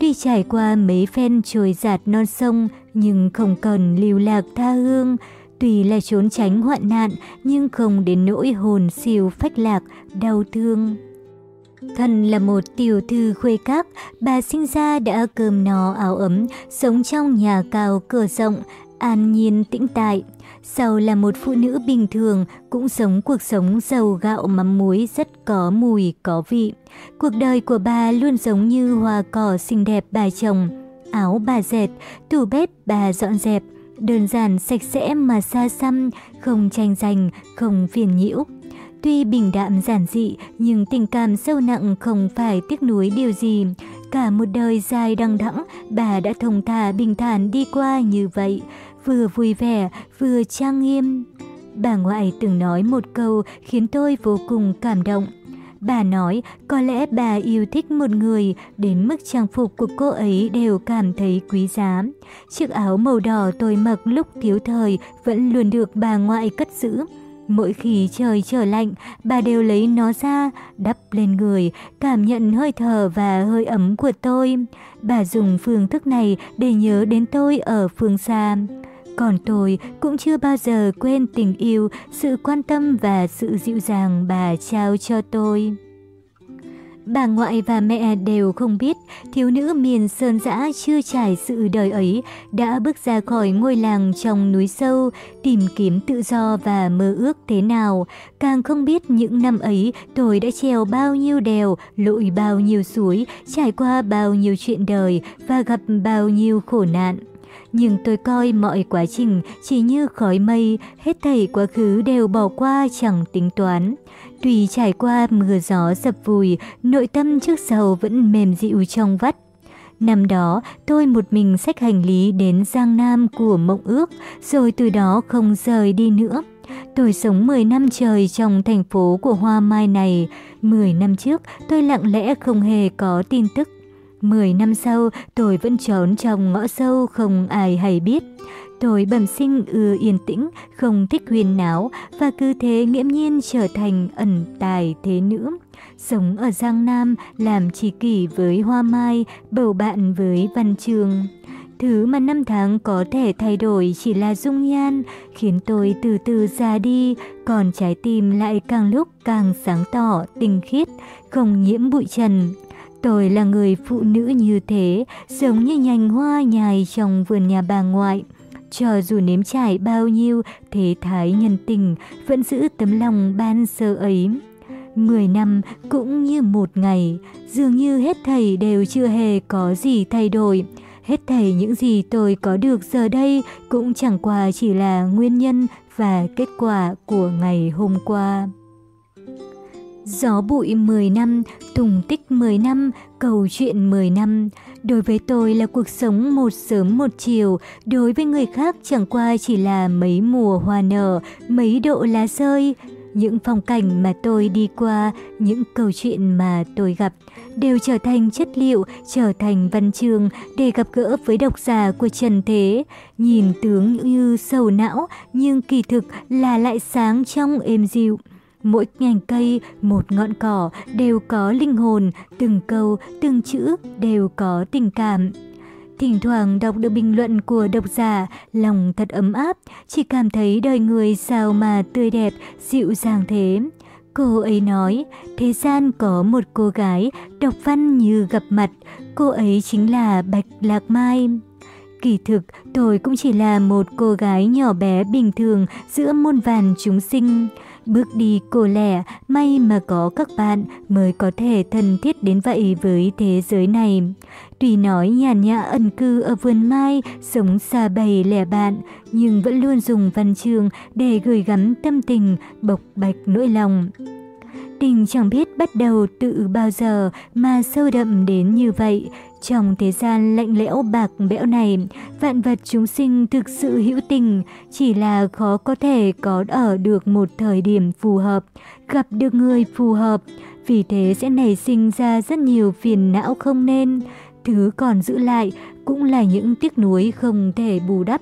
Tuy trải qua mấy phen trồi giạt non sông, nhưng không cần lưu lạc tha hương. Tuy là trốn tránh hoạn nạn, nhưng không đến nỗi hồn siêu phách lạc, đau thương. Thân là một tiểu thư khuê các, bà sinh ra đã cơm nó áo ấm, sống trong nhà cao cửa rộng, an nhiên tĩnh tại. Sau là một phụ nữ bình thường, cũng sống cuộc sống giàu gạo mắm muối rất có mùi, có vị. Cuộc đời của bà luôn giống như hoa cỏ xinh đẹp bà chồng. Áo bà dệt, tủ bếp bà dọn dẹp, đơn giản sạch sẽ mà xa xăm, không tranh giành, không phiền nhiễu. Tuy bình đạm giản dị, nhưng tình cảm sâu nặng không phải tiếc nuối điều gì. Cả một đời dài đằng đẵng, bà đã thông thả bình thản đi qua như vậy, vừa vui vẻ, vừa trang nghiêm. Bà ngoại từng nói một câu khiến tôi vô cùng cảm động. Bà nói có lẽ bà yêu thích một người đến mức trang phục của cô ấy đều cảm thấy quý giá. Chiếc áo màu đỏ tôi mặc lúc thiếu thời vẫn luôn được bà ngoại cất giữ. Mỗi khi trời trở lạnh, bà đều lấy nó ra, đắp lên người, cảm nhận hơi thở và hơi ấm của tôi. Bà dùng phương thức này để nhớ đến tôi ở phương xa. Còn tôi cũng chưa bao giờ quên tình yêu, sự quan tâm và sự dịu dàng bà trao cho tôi. Bà ngoại và mẹ đều không biết thiếu nữ miền sơn dã chưa trải sự đời ấy đã bước ra khỏi ngôi làng trong núi sâu tìm kiếm tự do và mơ ước thế nào. Càng không biết những năm ấy tôi đã trèo bao nhiêu đèo, lội bao nhiêu suối, trải qua bao nhiêu chuyện đời và gặp bao nhiêu khổ nạn nhưng tôi coi mọi quá trình chỉ như khói mây, hết thảy quá khứ đều bỏ qua chẳng tính toán. Tuy trải qua mưa gió dập vùi, nội tâm trước sau vẫn mềm dịu trong vắt. Năm đó, tôi một mình xách hành lý đến Giang Nam của mộng ước, rồi từ đó không rời đi nữa. Tôi sống 10 năm trời trong thành phố của hoa mai này. 10 năm trước, tôi lặng lẽ không hề có tin tức Mười năm sau, tôi vẫn trốn trong ngõ sâu không ai hay biết. Tôi bẩm sinh ưa yên tĩnh, không thích huyền náo và cứ thế nghiễm nhiên trở thành ẩn tài thế nữ. Sống ở Giang Nam, làm chỉ kỷ với hoa mai, bầu bạn với văn trường. Thứ mà năm tháng có thể thay đổi chỉ là dung nhan, khiến tôi từ từ già đi, còn trái tim lại càng lúc càng sáng tỏ, tinh khiết, không nhiễm bụi trần. Tôi là người phụ nữ như thế, giống như nhành hoa nhài trong vườn nhà bà ngoại. Cho dù nếm trải bao nhiêu thế thái nhân tình, vẫn giữ tấm lòng ban sơ ấy. Mười năm cũng như một ngày, dường như hết thầy đều chưa hề có gì thay đổi. Hết thầy những gì tôi có được giờ đây cũng chẳng qua chỉ là nguyên nhân và kết quả của ngày hôm qua. Gió bụi 10 năm, tùng tích 10 năm, cầu chuyện 10 năm. Đối với tôi là cuộc sống một sớm một chiều, đối với người khác chẳng qua chỉ là mấy mùa hoa nở, mấy độ lá rơi. Những phong cảnh mà tôi đi qua, những câu chuyện mà tôi gặp, đều trở thành chất liệu, trở thành văn chương để gặp gỡ với độc giả của Trần Thế. Nhìn tướng như sầu não, nhưng kỳ thực là lại sáng trong êm dịu. Mỗi nhành cây, một ngọn cỏ đều có linh hồn, từng câu, từng chữ đều có tình cảm. Thỉnh thoảng đọc được bình luận của độc giả, lòng thật ấm áp, chỉ cảm thấy đời người sao mà tươi đẹp, dịu dàng thế. Cô ấy nói, thế gian có một cô gái đọc văn như gặp mặt, cô ấy chính là Bạch Lạc Mai. Kỳ thực, tôi cũng chỉ là một cô gái nhỏ bé bình thường giữa muôn vàn chúng sinh. Bước đi cô lẻ, may mà có các bạn mới có thể thân thiết đến vậy với thế giới này. Tuy nói nhàn nhã ẩn cư ở vườn mai, sống xa bầy lẻ bạn, nhưng vẫn luôn dùng văn chương để gửi gắm tâm tình, bộc bạch nỗi lòng. Tình chẳng biết bắt đầu từ bao giờ mà sâu đậm đến như vậy, trong thế gian lạnh lẽo bạc bẽo này, vạn vật chúng sinh thực sự hữu tình, chỉ là khó có thể có ở được một thời điểm phù hợp, gặp được người phù hợp, vì thế sẽ nảy sinh ra rất nhiều phiền não không nên. Thứ còn giữ lại cũng là những tiếc nuối không thể bù đắp.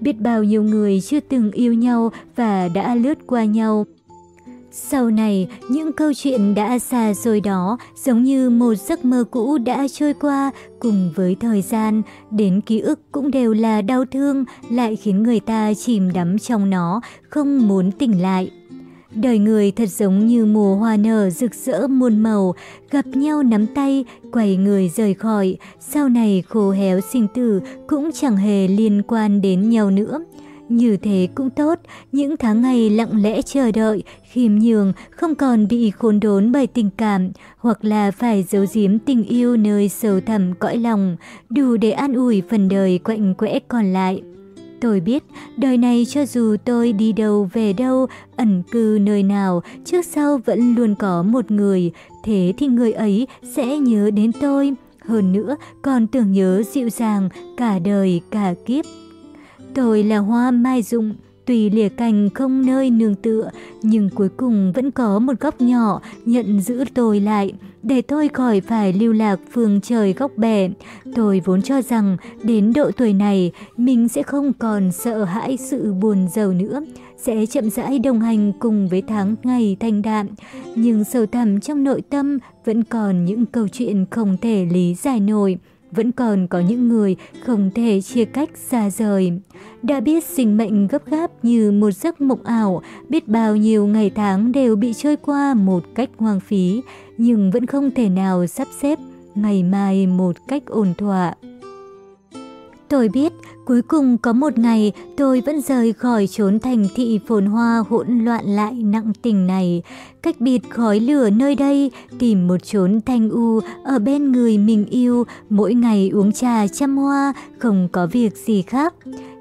Biết bao nhiêu người chưa từng yêu nhau và đã lướt qua nhau, sau này, những câu chuyện đã xa rồi đó giống như một giấc mơ cũ đã trôi qua cùng với thời gian, đến ký ức cũng đều là đau thương, lại khiến người ta chìm đắm trong nó, không muốn tỉnh lại. Đời người thật giống như mùa hoa nở rực rỡ muôn màu, gặp nhau nắm tay, quẩy người rời khỏi, sau này khô héo sinh tử cũng chẳng hề liên quan đến nhau nữa. Như thế cũng tốt, những tháng ngày lặng lẽ chờ đợi, khiêm nhường, không còn bị khốn đốn bởi tình cảm, hoặc là phải giấu giếm tình yêu nơi sâu thẳm cõi lòng, đủ để an ủi phần đời quạnh quẽ còn lại. Tôi biết, đời này cho dù tôi đi đâu về đâu, ẩn cư nơi nào, trước sau vẫn luôn có một người, thế thì người ấy sẽ nhớ đến tôi. Hơn nữa, còn tưởng nhớ dịu dàng cả đời cả kiếp. Tôi là hoa mai dụng, tùy lìa cành không nơi nương tựa, nhưng cuối cùng vẫn có một góc nhỏ nhận giữ tôi lại, để tôi khỏi phải lưu lạc phương trời góc bè. Tôi vốn cho rằng đến độ tuổi này mình sẽ không còn sợ hãi sự buồn giàu nữa, sẽ chậm rãi đồng hành cùng với tháng ngày thanh đạm. Nhưng sâu thẳm trong nội tâm vẫn còn những câu chuyện không thể lý giải nổi vẫn còn có những người không thể chia cách xa rời. Đã biết sinh mệnh gấp gáp như một giấc mộng ảo, biết bao nhiêu ngày tháng đều bị trôi qua một cách hoang phí, nhưng vẫn không thể nào sắp xếp ngày mai một cách ổn thỏa. Tôi biết, cuối cùng có một ngày tôi vẫn rời khỏi chốn thành thị phồn hoa hỗn loạn lại nặng tình này. Cách biệt khói lửa nơi đây, tìm một chốn thanh u ở bên người mình yêu, mỗi ngày uống trà chăm hoa, không có việc gì khác.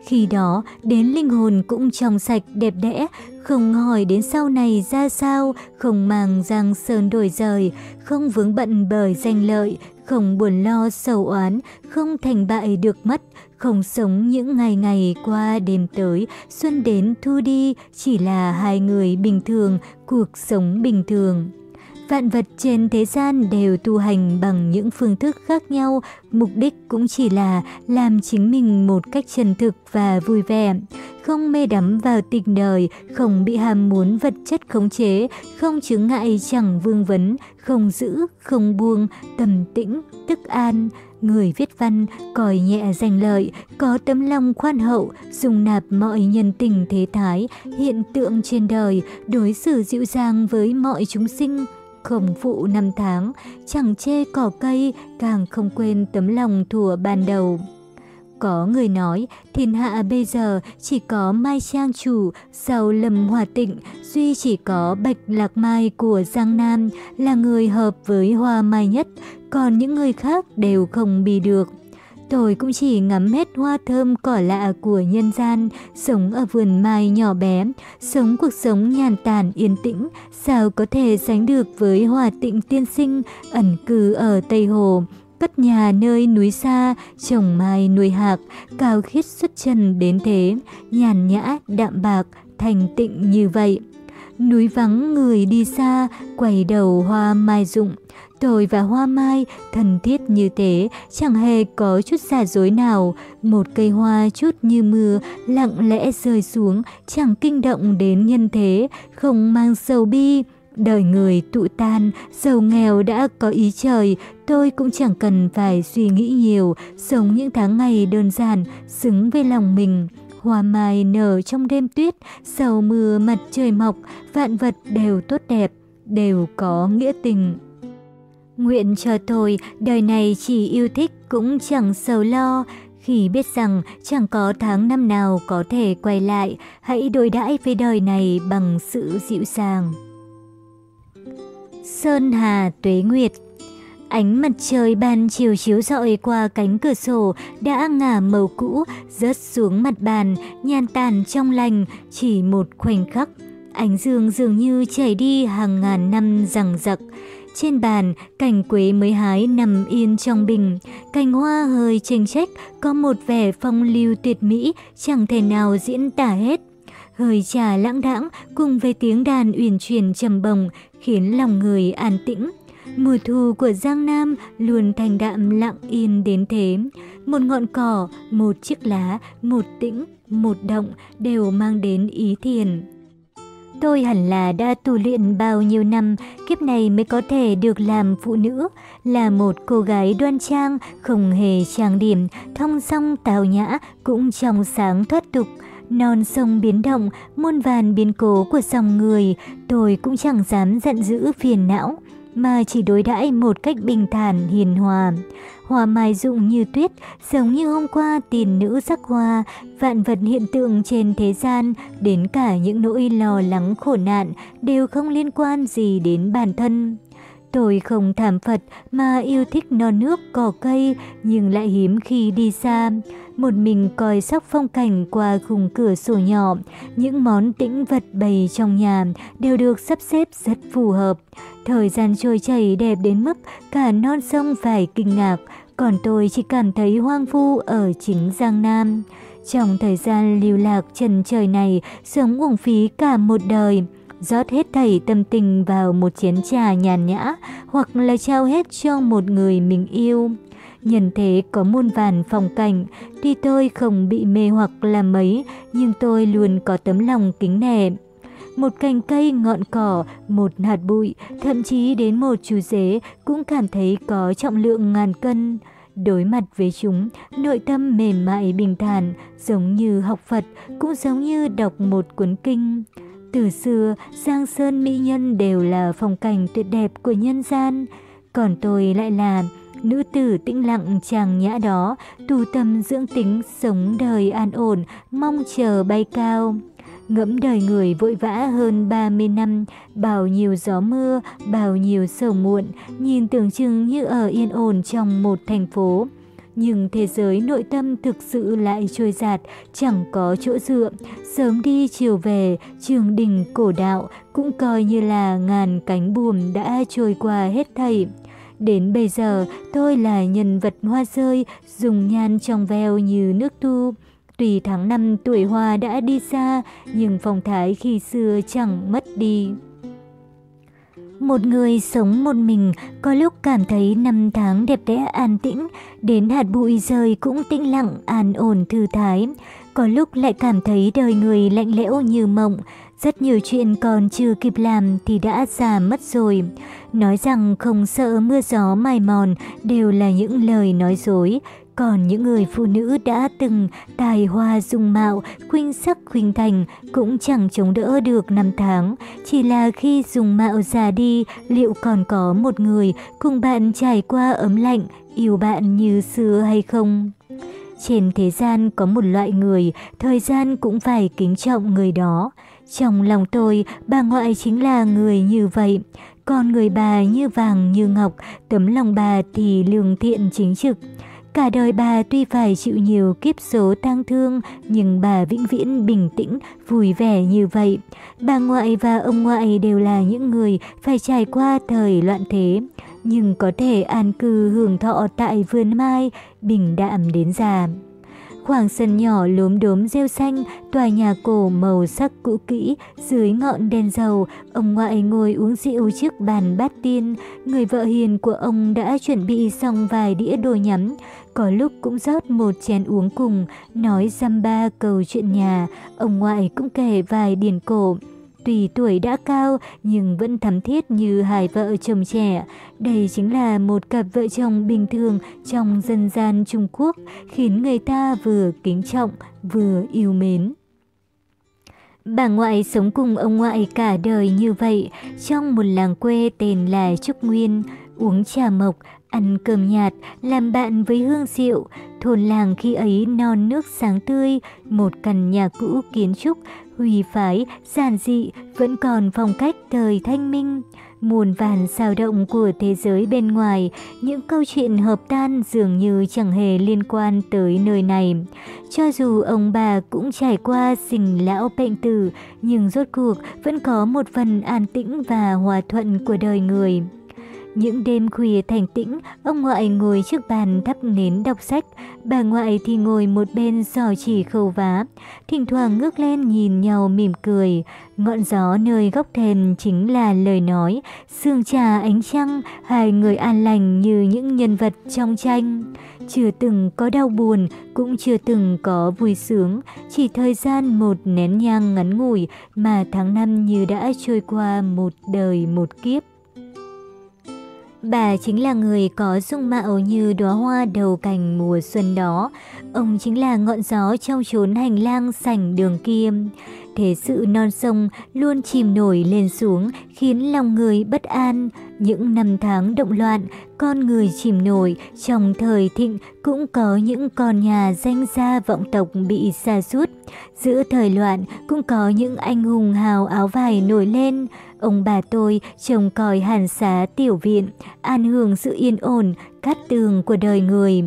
Khi đó, đến linh hồn cũng trong sạch đẹp đẽ, không hỏi đến sau này ra sao, không màng giang sơn đổi rời, không vướng bận bởi danh lợi, không buồn lo sầu oán, không thành bại được mất, không sống những ngày ngày qua đêm tới, xuân đến thu đi, chỉ là hai người bình thường, cuộc sống bình thường. Vạn vật trên thế gian đều tu hành bằng những phương thức khác nhau, mục đích cũng chỉ là làm chính mình một cách chân thực và vui vẻ, không mê đắm vào tình đời, không bị ham muốn vật chất khống chế, không chứng ngại chẳng vương vấn, không giữ, không buông, tầm tĩnh, tức an. Người viết văn, còi nhẹ danh lợi, có tấm lòng khoan hậu, dùng nạp mọi nhân tình thế thái, hiện tượng trên đời, đối xử dịu dàng với mọi chúng sinh, không phụ năm tháng, chẳng chê cỏ cây, càng không quên tấm lòng thủa ban đầu. Có người nói, thiên hạ bây giờ chỉ có Mai Trang Chủ, giàu lầm Hòa Tịnh, duy chỉ có Bạch Lạc Mai của Giang Nam là người hợp với Hoa Mai nhất, còn những người khác đều không bị được. Tôi cũng chỉ ngắm hết hoa thơm cỏ lạ của nhân gian, sống ở vườn mai nhỏ bé, sống cuộc sống nhàn tản yên tĩnh, sao có thể sánh được với hòa tịnh tiên sinh ẩn cư ở Tây Hồ, cất nhà nơi núi xa, trồng mai nuôi hạc, cao khiết xuất trần đến thế, nhàn nhã, đạm bạc, thành tịnh như vậy. Núi vắng người đi xa, quầy đầu hoa mai rụng. Tôi và hoa mai thân thiết như thế, chẳng hề có chút giả dối nào. Một cây hoa chút như mưa, lặng lẽ rơi xuống, chẳng kinh động đến nhân thế, không mang sầu bi. Đời người tụ tan, giàu nghèo đã có ý trời, tôi cũng chẳng cần phải suy nghĩ nhiều, sống những tháng ngày đơn giản, xứng với lòng mình. Hoa mai nở trong đêm tuyết, sau mưa mặt trời mọc, vạn vật đều tốt đẹp, đều có nghĩa tình. Nguyện cho tôi, đời này chỉ yêu thích cũng chẳng sầu lo, khi biết rằng chẳng có tháng năm nào có thể quay lại, hãy đối đãi với đời này bằng sự dịu dàng. Sơn Hà Tuế Nguyệt Ánh mặt trời ban chiều chiếu rọi qua cánh cửa sổ đã ngả màu cũ, rớt xuống mặt bàn, nhan tàn trong lành, chỉ một khoảnh khắc. Ánh dương dường như chảy đi hàng ngàn năm rằng rặc. Trên bàn, cành quế mới hái nằm yên trong bình. Cành hoa hơi chênh trách, có một vẻ phong lưu tuyệt mỹ, chẳng thể nào diễn tả hết. Hơi trà lãng đãng cùng với tiếng đàn uyển chuyển trầm bồng khiến lòng người an tĩnh. Mùa thu của Giang Nam luôn thành đạm lặng yên đến thế. Một ngọn cỏ, một chiếc lá, một tĩnh, một động đều mang đến ý thiền. Tôi hẳn là đã tu luyện bao nhiêu năm, kiếp này mới có thể được làm phụ nữ, là một cô gái đoan trang, không hề trang điểm, thông song tào nhã, cũng trong sáng thoát tục. Non sông biến động, muôn vàn biến cố của dòng người, tôi cũng chẳng dám giận dữ phiền não mà chỉ đối đãi một cách bình thản hiền hòa. Hoa mai rụng như tuyết, giống như hôm qua tiền nữ sắc hoa, vạn vật hiện tượng trên thế gian, đến cả những nỗi lo lắng khổ nạn đều không liên quan gì đến bản thân. Tôi không thảm Phật mà yêu thích non nước cỏ cây nhưng lại hiếm khi đi xa. Một mình coi sóc phong cảnh qua khung cửa sổ nhỏ, những món tĩnh vật bày trong nhà đều được sắp xếp rất phù hợp. Thời gian trôi chảy đẹp đến mức cả non sông phải kinh ngạc, còn tôi chỉ cảm thấy hoang vu ở chính Giang Nam. Trong thời gian lưu lạc trần trời này, sống uổng phí cả một đời, rót hết thảy tâm tình vào một chén trà nhàn nhã hoặc là trao hết cho một người mình yêu. Nhân thế có muôn vàn phong cảnh, tuy tôi không bị mê hoặc làm mấy, nhưng tôi luôn có tấm lòng kính nể một cành cây ngọn cỏ, một hạt bụi, thậm chí đến một chú dế cũng cảm thấy có trọng lượng ngàn cân. Đối mặt với chúng, nội tâm mềm mại bình thản, giống như học Phật, cũng giống như đọc một cuốn kinh. Từ xưa, Giang Sơn Mỹ Nhân đều là phong cảnh tuyệt đẹp của nhân gian, còn tôi lại là nữ tử tĩnh lặng chàng nhã đó, tu tâm dưỡng tính, sống đời an ổn, mong chờ bay cao. Ngẫm đời người vội vã hơn 30 năm, bao nhiêu gió mưa, bao nhiêu sầu muộn, nhìn tưởng chừng như ở yên ổn trong một thành phố. Nhưng thế giới nội tâm thực sự lại trôi giạt, chẳng có chỗ dựa. Sớm đi chiều về, trường đình cổ đạo cũng coi như là ngàn cánh buồm đã trôi qua hết thảy. Đến bây giờ, tôi là nhân vật hoa rơi, dùng nhan trong veo như nước tu. tùy tháng năm tuổi hoa đã đi xa, nhưng phong thái khi xưa chẳng mất đi. Một người sống một mình, có lúc cảm thấy năm tháng đẹp đẽ an tĩnh, đến hạt bụi rơi cũng tĩnh lặng, an ổn thư thái. Có lúc lại cảm thấy đời người lạnh lẽo như mộng, rất nhiều chuyện còn chưa kịp làm thì đã già mất rồi. Nói rằng không sợ mưa gió mài mòn đều là những lời nói dối. Còn những người phụ nữ đã từng tài hoa dung mạo, khuynh sắc khuynh thành cũng chẳng chống đỡ được năm tháng. Chỉ là khi dùng mạo già đi, liệu còn có một người cùng bạn trải qua ấm lạnh, yêu bạn như xưa hay không? Trên thế gian có một loại người, thời gian cũng phải kính trọng người đó. Trong lòng tôi, bà ngoại chính là người như vậy. Còn người bà như vàng như ngọc, tấm lòng bà thì lương thiện chính trực. Cả đời bà tuy phải chịu nhiều kiếp số tang thương, nhưng bà vĩnh viễn bình tĩnh, vui vẻ như vậy. Bà ngoại và ông ngoại đều là những người phải trải qua thời loạn thế, nhưng có thể an cư hưởng thọ tại vườn mai, bình đạm đến già. Khoảng sân nhỏ lốm đốm rêu xanh, tòa nhà cổ màu sắc cũ kỹ, dưới ngọn đèn dầu, ông ngoại ngồi uống rượu trước bàn bát tiên. Người vợ hiền của ông đã chuẩn bị xong vài đĩa đồ nhắm, có lúc cũng rót một chén uống cùng, nói dăm ba câu chuyện nhà, ông ngoại cũng kể vài điển cổ. Tuy tuổi đã cao nhưng vẫn thắm thiết như hai vợ chồng trẻ. Đây chính là một cặp vợ chồng bình thường trong dân gian Trung Quốc, khiến người ta vừa kính trọng vừa yêu mến. Bà ngoại sống cùng ông ngoại cả đời như vậy, trong một làng quê tên là Trúc Nguyên, uống trà mộc, ăn cơm nhạt, làm bạn với hương rượu. Thôn làng khi ấy non nước sáng tươi, một căn nhà cũ kiến trúc, huy phái, giản dị, vẫn còn phong cách thời thanh minh. Muôn vàn sao động của thế giới bên ngoài, những câu chuyện hợp tan dường như chẳng hề liên quan tới nơi này. Cho dù ông bà cũng trải qua sinh lão bệnh tử, nhưng rốt cuộc vẫn có một phần an tĩnh và hòa thuận của đời người. Những đêm khuya thành tĩnh, ông ngoại ngồi trước bàn thắp nến đọc sách, bà ngoại thì ngồi một bên dò chỉ khâu vá. Thỉnh thoảng ngước lên nhìn nhau mỉm cười. Ngọn gió nơi góc thềm chính là lời nói, sương trà ánh trăng, hai người an lành như những nhân vật trong tranh. Chưa từng có đau buồn, cũng chưa từng có vui sướng, chỉ thời gian một nén nhang ngắn ngủi mà tháng năm như đã trôi qua một đời một kiếp. Bà chính là người có dung mạo như đóa hoa đầu cành mùa xuân đó. Ông chính là ngọn gió trong chốn hành lang sảnh đường kia. Thế sự non sông luôn chìm nổi lên xuống khiến lòng người bất an. Những năm tháng động loạn, con người chìm nổi, trong thời thịnh cũng có những con nhà danh gia vọng tộc bị xa suốt. Giữa thời loạn cũng có những anh hùng hào áo vải nổi lên. Ông bà tôi trông còi hàn xá tiểu viện, an hưởng sự yên ổn, cát tường của đời người.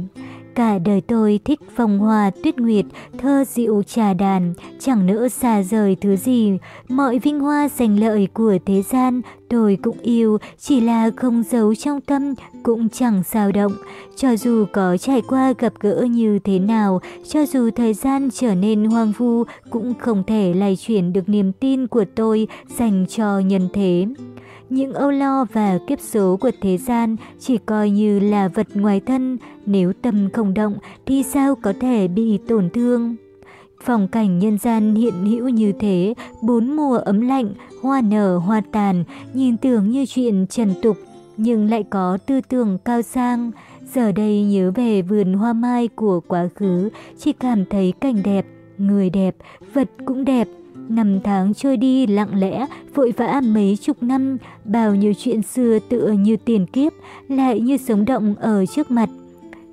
Cả đời tôi thích phong hoa tuyết nguyệt, thơ dịu trà đàn, chẳng nỡ xa rời thứ gì. Mọi vinh hoa giành lợi của thế gian tôi cũng yêu, chỉ là không giấu trong tâm, cũng chẳng sao động. Cho dù có trải qua gặp gỡ như thế nào, cho dù thời gian trở nên hoang vu, cũng không thể lay chuyển được niềm tin của tôi dành cho nhân thế. Những âu lo và kiếp số của thế gian chỉ coi như là vật ngoài thân, nếu tâm không động thì sao có thể bị tổn thương. Phong cảnh nhân gian hiện hữu như thế, bốn mùa ấm lạnh, hoa nở hoa tàn, nhìn tưởng như chuyện trần tục, nhưng lại có tư tưởng cao sang. Giờ đây nhớ về vườn hoa mai của quá khứ, chỉ cảm thấy cảnh đẹp, người đẹp, vật cũng đẹp, Năm tháng trôi đi lặng lẽ, vội vã mấy chục năm, bao nhiêu chuyện xưa tựa như tiền kiếp, lại như sống động ở trước mặt.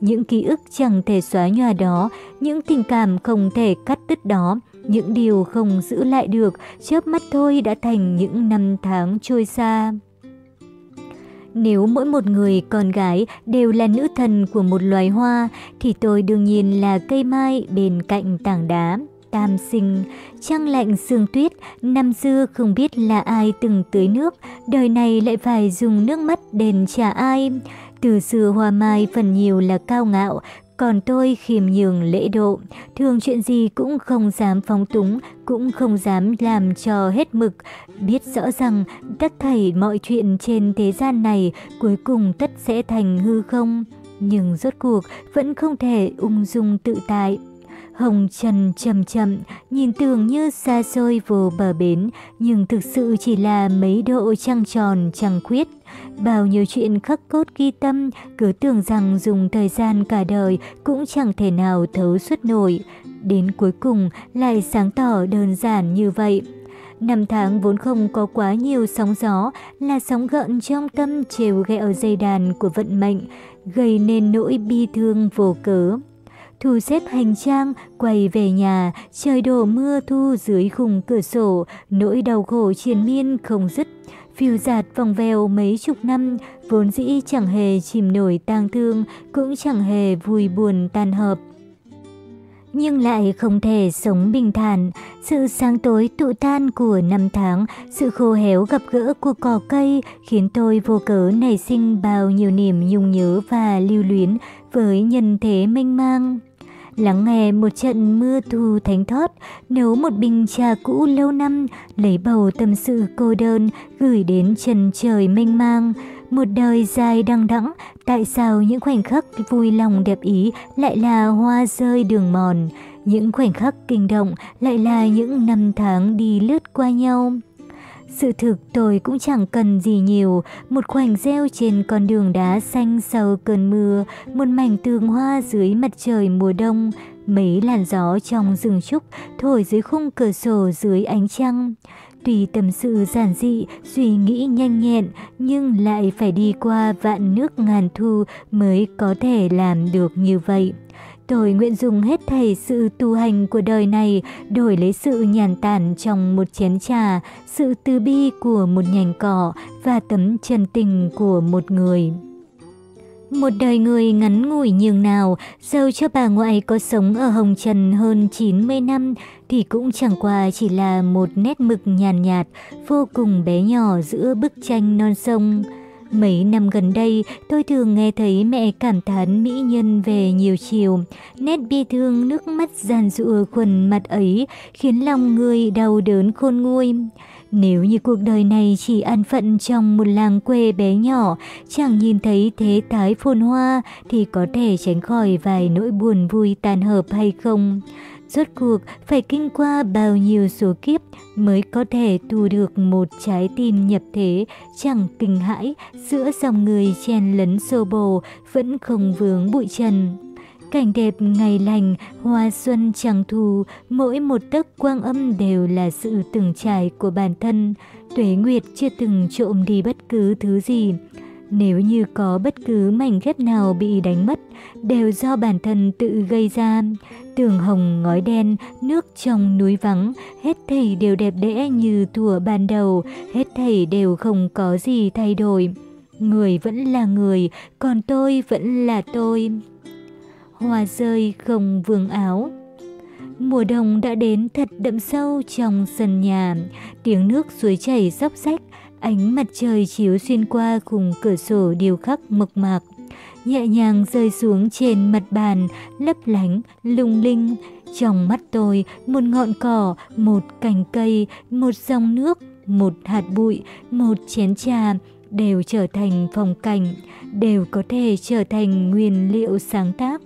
Những ký ức chẳng thể xóa nhòa đó, những tình cảm không thể cắt đứt đó, những điều không giữ lại được, chớp mắt thôi đã thành những năm tháng trôi xa. Nếu mỗi một người con gái đều là nữ thần của một loài hoa, thì tôi đương nhiên là cây mai bên cạnh tảng đá tam sinh, trăng lạnh sương tuyết, năm xưa không biết là ai từng tưới nước, đời này lại phải dùng nước mắt đền trả ai. Từ xưa hoa mai phần nhiều là cao ngạo, còn tôi khiêm nhường lễ độ, thường chuyện gì cũng không dám phóng túng, cũng không dám làm cho hết mực, biết rõ rằng tất thảy mọi chuyện trên thế gian này cuối cùng tất sẽ thành hư không, nhưng rốt cuộc vẫn không thể ung dung tự tại. Hồng Trần chậm chậm, nhìn tưởng như xa xôi vô bờ bến, nhưng thực sự chỉ là mấy độ trăng tròn trăng khuyết. Bao nhiêu chuyện khắc cốt ghi tâm, cứ tưởng rằng dùng thời gian cả đời cũng chẳng thể nào thấu suốt nổi. Đến cuối cùng lại sáng tỏ đơn giản như vậy. Năm tháng vốn không có quá nhiều sóng gió, là sóng gợn trong tâm trều ghẹo dây đàn của vận mệnh, gây nên nỗi bi thương vô cớ thu xếp hành trang, quay về nhà, trời đổ mưa thu dưới khung cửa sổ, nỗi đau khổ triền miên không dứt. phiêu dạt vòng vèo mấy chục năm, vốn dĩ chẳng hề chìm nổi tang thương, cũng chẳng hề vui buồn tan hợp nhưng lại không thể sống bình thản. Sự sáng tối tụ tan của năm tháng, sự khô héo gặp gỡ của cỏ cây khiến tôi vô cớ nảy sinh bao nhiêu niềm nhung nhớ và lưu luyến với nhân thế mênh mang. Lắng nghe một trận mưa thu thánh thót, nấu một bình trà cũ lâu năm, lấy bầu tâm sự cô đơn, gửi đến trần trời mênh mang. Một đời dài đằng đẵng, tại sao những khoảnh khắc vui lòng đẹp ý lại là hoa rơi đường mòn, những khoảnh khắc kinh động lại là những năm tháng đi lướt qua nhau. Sự thực tôi cũng chẳng cần gì nhiều, một khoảnh reo trên con đường đá xanh sau cơn mưa, một mảnh tường hoa dưới mặt trời mùa đông, mấy làn gió trong rừng trúc thổi dưới khung cửa sổ dưới ánh trăng. Tùy tâm sự giản dị, suy nghĩ nhanh nhẹn, nhưng lại phải đi qua vạn nước ngàn thu mới có thể làm được như vậy. Tôi nguyện dùng hết thảy sự tu hành của đời này đổi lấy sự nhàn tản trong một chén trà, sự từ bi của một nhành cỏ và tấm chân tình của một người. Một đời người ngắn ngủi nhường nào, dẫu cho bà ngoại có sống ở Hồng Trần hơn 90 năm, thì cũng chẳng qua chỉ là một nét mực nhàn nhạt, vô cùng bé nhỏ giữa bức tranh non sông. Mấy năm gần đây, tôi thường nghe thấy mẹ cảm thán mỹ nhân về nhiều chiều. Nét bi thương nước mắt giàn rụa khuẩn mặt ấy khiến lòng người đau đớn khôn nguôi. Nếu như cuộc đời này chỉ an phận trong một làng quê bé nhỏ, chẳng nhìn thấy thế thái phồn hoa, thì có thể tránh khỏi vài nỗi buồn vui tàn hợp hay không? Rốt cuộc phải kinh qua bao nhiêu số kiếp mới có thể tu được một trái tim nhập thế chẳng kinh hãi giữa dòng người chen lấn xô bồ vẫn không vướng bụi trần. Cảnh đẹp ngày lành, hoa xuân trăng thu, mỗi một tấc quang âm đều là sự từng trải của bản thân. Tuế Nguyệt chưa từng trộm đi bất cứ thứ gì. Nếu như có bất cứ mảnh ghép nào bị đánh mất, đều do bản thân tự gây ra. Tường hồng ngói đen, nước trong núi vắng, hết thảy đều đẹp đẽ như thuở ban đầu, hết thảy đều không có gì thay đổi. Người vẫn là người, còn tôi vẫn là tôi. Hoa rơi không vương áo Mùa đông đã đến thật đậm sâu trong sân nhà, tiếng nước suối chảy róc rách, ánh mặt trời chiếu xuyên qua khung cửa sổ điều khắc mộc mạc nhẹ nhàng rơi xuống trên mặt bàn, lấp lánh, lung linh. Trong mắt tôi, một ngọn cỏ, một cành cây, một dòng nước, một hạt bụi, một chén trà đều trở thành phong cảnh, đều có thể trở thành nguyên liệu sáng tác.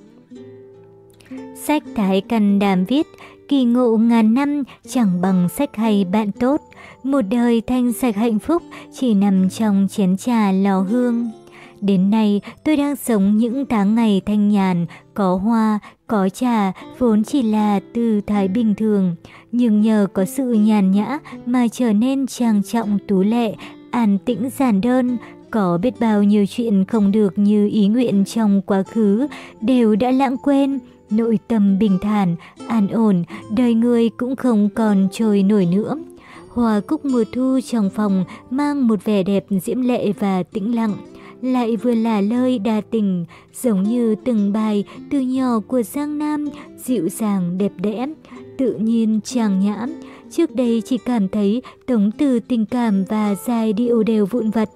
Sách Thái Căn Đàm viết, kỳ ngộ ngàn năm chẳng bằng sách hay bạn tốt. Một đời thanh sạch hạnh phúc chỉ nằm trong chén trà lò hương. Đến nay, tôi đang sống những tháng ngày thanh nhàn, có hoa, có trà, vốn chỉ là tư thái bình thường. Nhưng nhờ có sự nhàn nhã mà trở nên trang trọng tú lệ, an tĩnh giản đơn, có biết bao nhiêu chuyện không được như ý nguyện trong quá khứ, đều đã lãng quên. Nội tâm bình thản, an ổn, đời người cũng không còn trôi nổi nữa. Hoa cúc mùa thu trong phòng mang một vẻ đẹp diễm lệ và tĩnh lặng lại vừa là lời đa tình, giống như từng bài từ nhỏ của Giang Nam, dịu dàng đẹp đẽ, tự nhiên trang nhã. Trước đây chỉ cảm thấy tống từ tình cảm và giai điệu đều vụn vặt,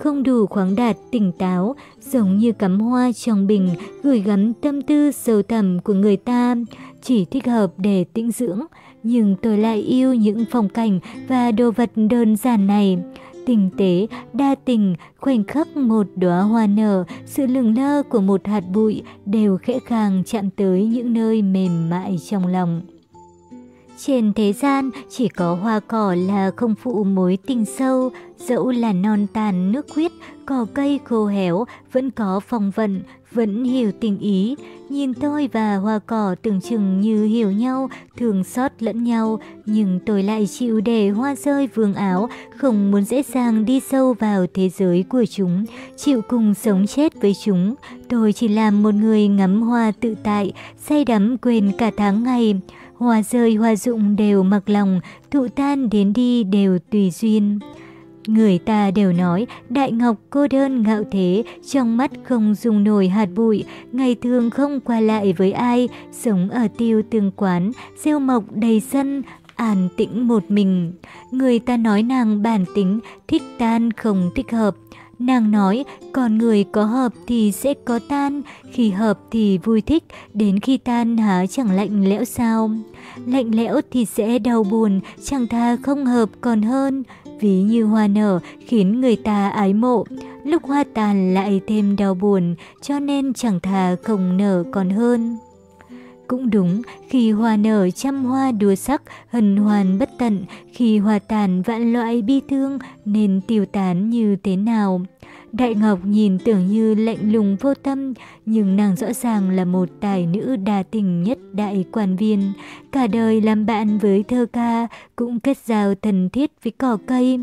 không đủ khoáng đạt tỉnh táo, giống như cắm hoa trong bình gửi gắm tâm tư sâu thẳm của người ta, chỉ thích hợp để tĩnh dưỡng. Nhưng tôi lại yêu những phong cảnh và đồ vật đơn giản này tinh tế, đa tình, khoảnh khắc một đóa hoa nở, sự lừng lơ của một hạt bụi đều khẽ khàng chạm tới những nơi mềm mại trong lòng. Trên thế gian chỉ có hoa cỏ là không phụ mối tình sâu, dẫu là non tàn nước huyết, cỏ cây khô héo, vẫn có phong vận, vẫn hiểu tình ý. Nhìn tôi và hoa cỏ tưởng chừng như hiểu nhau, thường xót lẫn nhau, nhưng tôi lại chịu để hoa rơi vương áo, không muốn dễ dàng đi sâu vào thế giới của chúng, chịu cùng sống chết với chúng. Tôi chỉ làm một người ngắm hoa tự tại, say đắm quên cả tháng ngày. Hoa rơi hoa rụng đều mặc lòng, thụ tan đến đi đều tùy duyên. Người ta đều nói Đại Ngọc cô đơn ngạo thế, trong mắt không dùng nổi hạt bụi, ngày thường không qua lại với ai, sống ở tiêu tương quán, rêu mộc đầy sân, an tĩnh một mình. Người ta nói nàng bản tính, thích tan không thích hợp. Nàng nói, con người có hợp thì sẽ có tan, khi hợp thì vui thích, đến khi tan há chẳng lạnh lẽo sao. Lạnh lẽo thì sẽ đau buồn, chẳng tha không hợp còn hơn. Ví như hoa nở khiến người ta ái mộ, lúc hoa tàn lại thêm đau buồn, cho nên chẳng thà không nở còn hơn. Cũng đúng, khi hoa nở trăm hoa đua sắc, hân hoan bất tận, khi hoa tàn vạn loại bi thương, nên tiêu tán như thế nào. Đại Ngọc nhìn tưởng như lạnh lùng vô tâm, nhưng nàng rõ ràng là một tài nữ đa tình nhất đại quan viên. Cả đời làm bạn với thơ ca, cũng kết giao thần thiết với cỏ cây.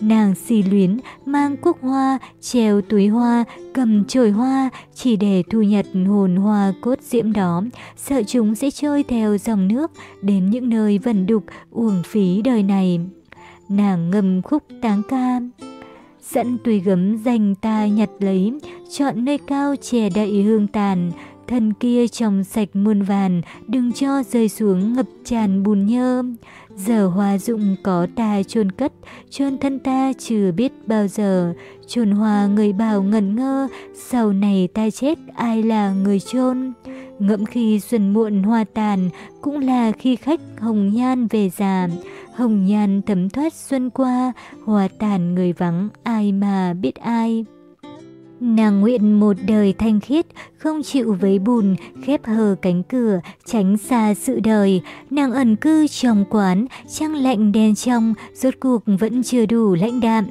Nàng xì luyến, mang quốc hoa, treo túi hoa, cầm chổi hoa, chỉ để thu nhặt hồn hoa cốt diễm đó, sợ chúng sẽ trôi theo dòng nước, đến những nơi vần đục, uổng phí đời này. Nàng ngâm khúc táng ca dẫn tùy gấm dành ta nhặt lấy, chọn nơi cao chè đậy hương tàn, thân kia trong sạch muôn vàn, đừng cho rơi xuống ngập tràn bùn nhơ. Giờ hoa dụng có ta chôn cất, chôn thân ta chưa biết bao giờ, chôn hoa người bảo ngẩn ngơ, sau này ta chết ai là người chôn. Ngẫm khi xuân muộn hoa tàn, cũng là khi khách hồng nhan về già, hồng nhan thấm thoát xuân qua, hoa tàn người vắng, ai mà biết ai. Nàng nguyện một đời thanh khiết, không chịu với bùn, khép hờ cánh cửa, tránh xa sự đời. Nàng ẩn cư trong quán, trăng lạnh đen trong, rốt cuộc vẫn chưa đủ lãnh đạm.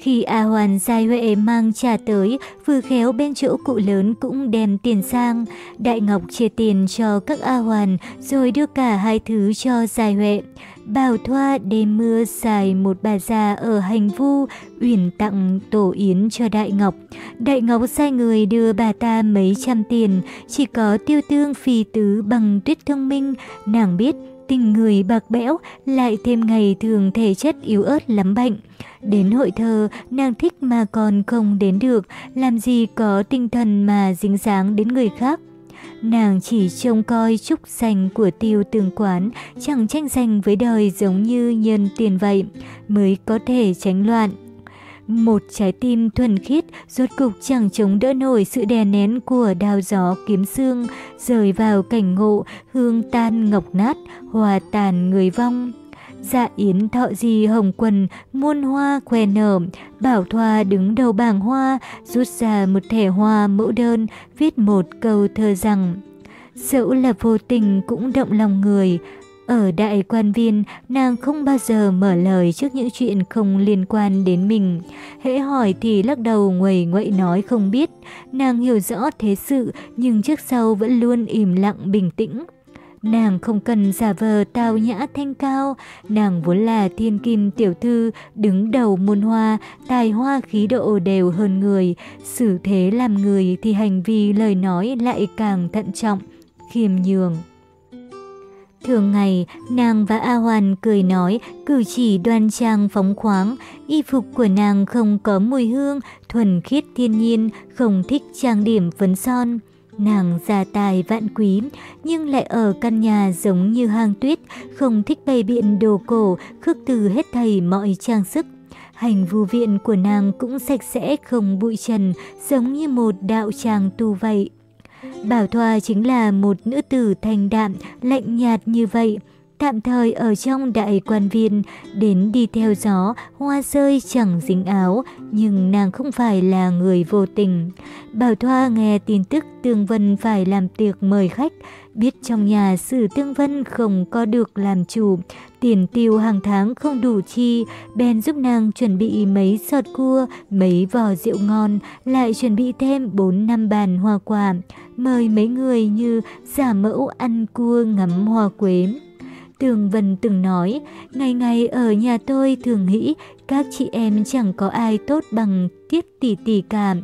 Khi A Hoàn Giai Huệ mang trà tới, vừa khéo bên chỗ cụ lớn cũng đem tiền sang. Đại Ngọc chia tiền cho các A Hoàn, rồi đưa cả hai thứ cho Giai Huệ. Bảo Thoa đêm mưa xài một bà già ở hành vu, uyển tặng tổ yến cho Đại Ngọc. Đại Ngọc sai người đưa bà ta mấy trăm tiền, chỉ có tiêu tương phi tứ bằng tuyết thông minh, nàng biết tình người bạc bẽo, lại thêm ngày thường thể chất yếu ớt lắm bệnh. Đến hội thơ, nàng thích mà còn không đến được, làm gì có tinh thần mà dính dáng đến người khác. Nàng chỉ trông coi trúc danh của tiêu tường quán, chẳng tranh giành với đời giống như nhân tiền vậy, mới có thể tránh loạn. Một trái tim thuần khiết rốt cục chẳng chống đỡ nổi sự đè nén của đao gió kiếm xương, rời vào cảnh ngộ, hương tan ngọc nát, hòa tàn người vong. Dạ yến thọ gì hồng quần, muôn hoa khoe nở, bảo thoa đứng đầu bảng hoa, rút ra một thẻ hoa mẫu đơn, viết một câu thơ rằng Dẫu là vô tình cũng động lòng người, ở đại quan viên, nàng không bao giờ mở lời trước những chuyện không liên quan đến mình. Hễ hỏi thì lắc đầu nguầy nguậy nói không biết. Nàng hiểu rõ thế sự nhưng trước sau vẫn luôn im lặng bình tĩnh. Nàng không cần giả vờ tao nhã thanh cao, nàng vốn là thiên kim tiểu thư, đứng đầu muôn hoa, tài hoa khí độ đều hơn người. Xử thế làm người thì hành vi lời nói lại càng thận trọng, khiêm nhường. Thường ngày, nàng và A Hoàn cười nói, cử chỉ đoan trang phóng khoáng, y phục của nàng không có mùi hương, thuần khiết thiên nhiên, không thích trang điểm phấn son. Nàng già tài vạn quý, nhưng lại ở căn nhà giống như hang tuyết, không thích bày biện đồ cổ, khước từ hết thầy mọi trang sức. Hành vu viện của nàng cũng sạch sẽ không bụi trần, giống như một đạo tràng tu vậy. Bảo Thoa chính là một nữ tử thanh đạm, lạnh nhạt như vậy. Tạm thời ở trong đại quan viên, đến đi theo gió, hoa rơi chẳng dính áo, nhưng nàng không phải là người vô tình. Bảo Thoa nghe tin tức Tương Vân phải làm tiệc mời khách, biết trong nhà sử Tương Vân không có được làm chủ, tiền tiêu hàng tháng không đủ chi, bèn giúp nàng chuẩn bị mấy sọt cua, mấy vò rượu ngon, lại chuẩn bị thêm 4 năm bàn hoa quả, mời mấy người như giả mẫu ăn cua ngắm hoa quế. Tường Vân từng nói, ngày ngày ở nhà tôi thường nghĩ các chị em chẳng có ai tốt bằng Tiết tỷ tỷ cả.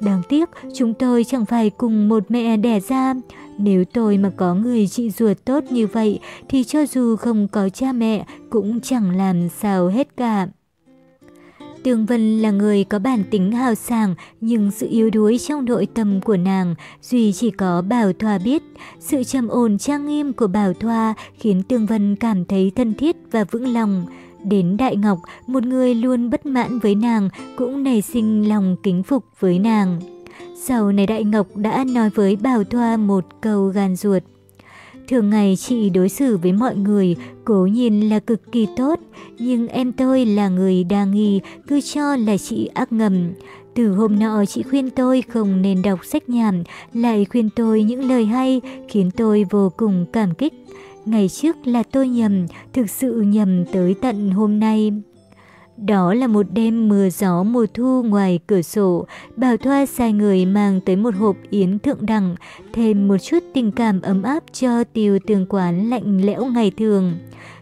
Đáng tiếc chúng tôi chẳng phải cùng một mẹ đẻ ra. Nếu tôi mà có người chị ruột tốt như vậy thì cho dù không có cha mẹ cũng chẳng làm sao hết cả. Tương Vân là người có bản tính hào sảng, nhưng sự yếu đuối trong nội tâm của nàng, duy chỉ có Bảo Thoa biết. Sự trầm ổn trang nghiêm của Bảo Thoa khiến Tương Vân cảm thấy thân thiết và vững lòng. Đến Đại Ngọc, một người luôn bất mãn với nàng, cũng nảy sinh lòng kính phục với nàng. Sau này Đại Ngọc đã nói với Bảo Thoa một câu gan ruột. Thường ngày chị đối xử với mọi người, cố nhìn là cực kỳ tốt, nhưng em tôi là người đa nghi, cứ cho là chị ác ngầm. Từ hôm nọ chị khuyên tôi không nên đọc sách nhảm, lại khuyên tôi những lời hay, khiến tôi vô cùng cảm kích. Ngày trước là tôi nhầm, thực sự nhầm tới tận hôm nay. Đó là một đêm mưa gió mùa thu ngoài cửa sổ, Bảo Thoa sai người mang tới một hộp yến thượng đẳng, thêm một chút tình cảm ấm áp cho tiêu tường quán lạnh lẽo ngày thường.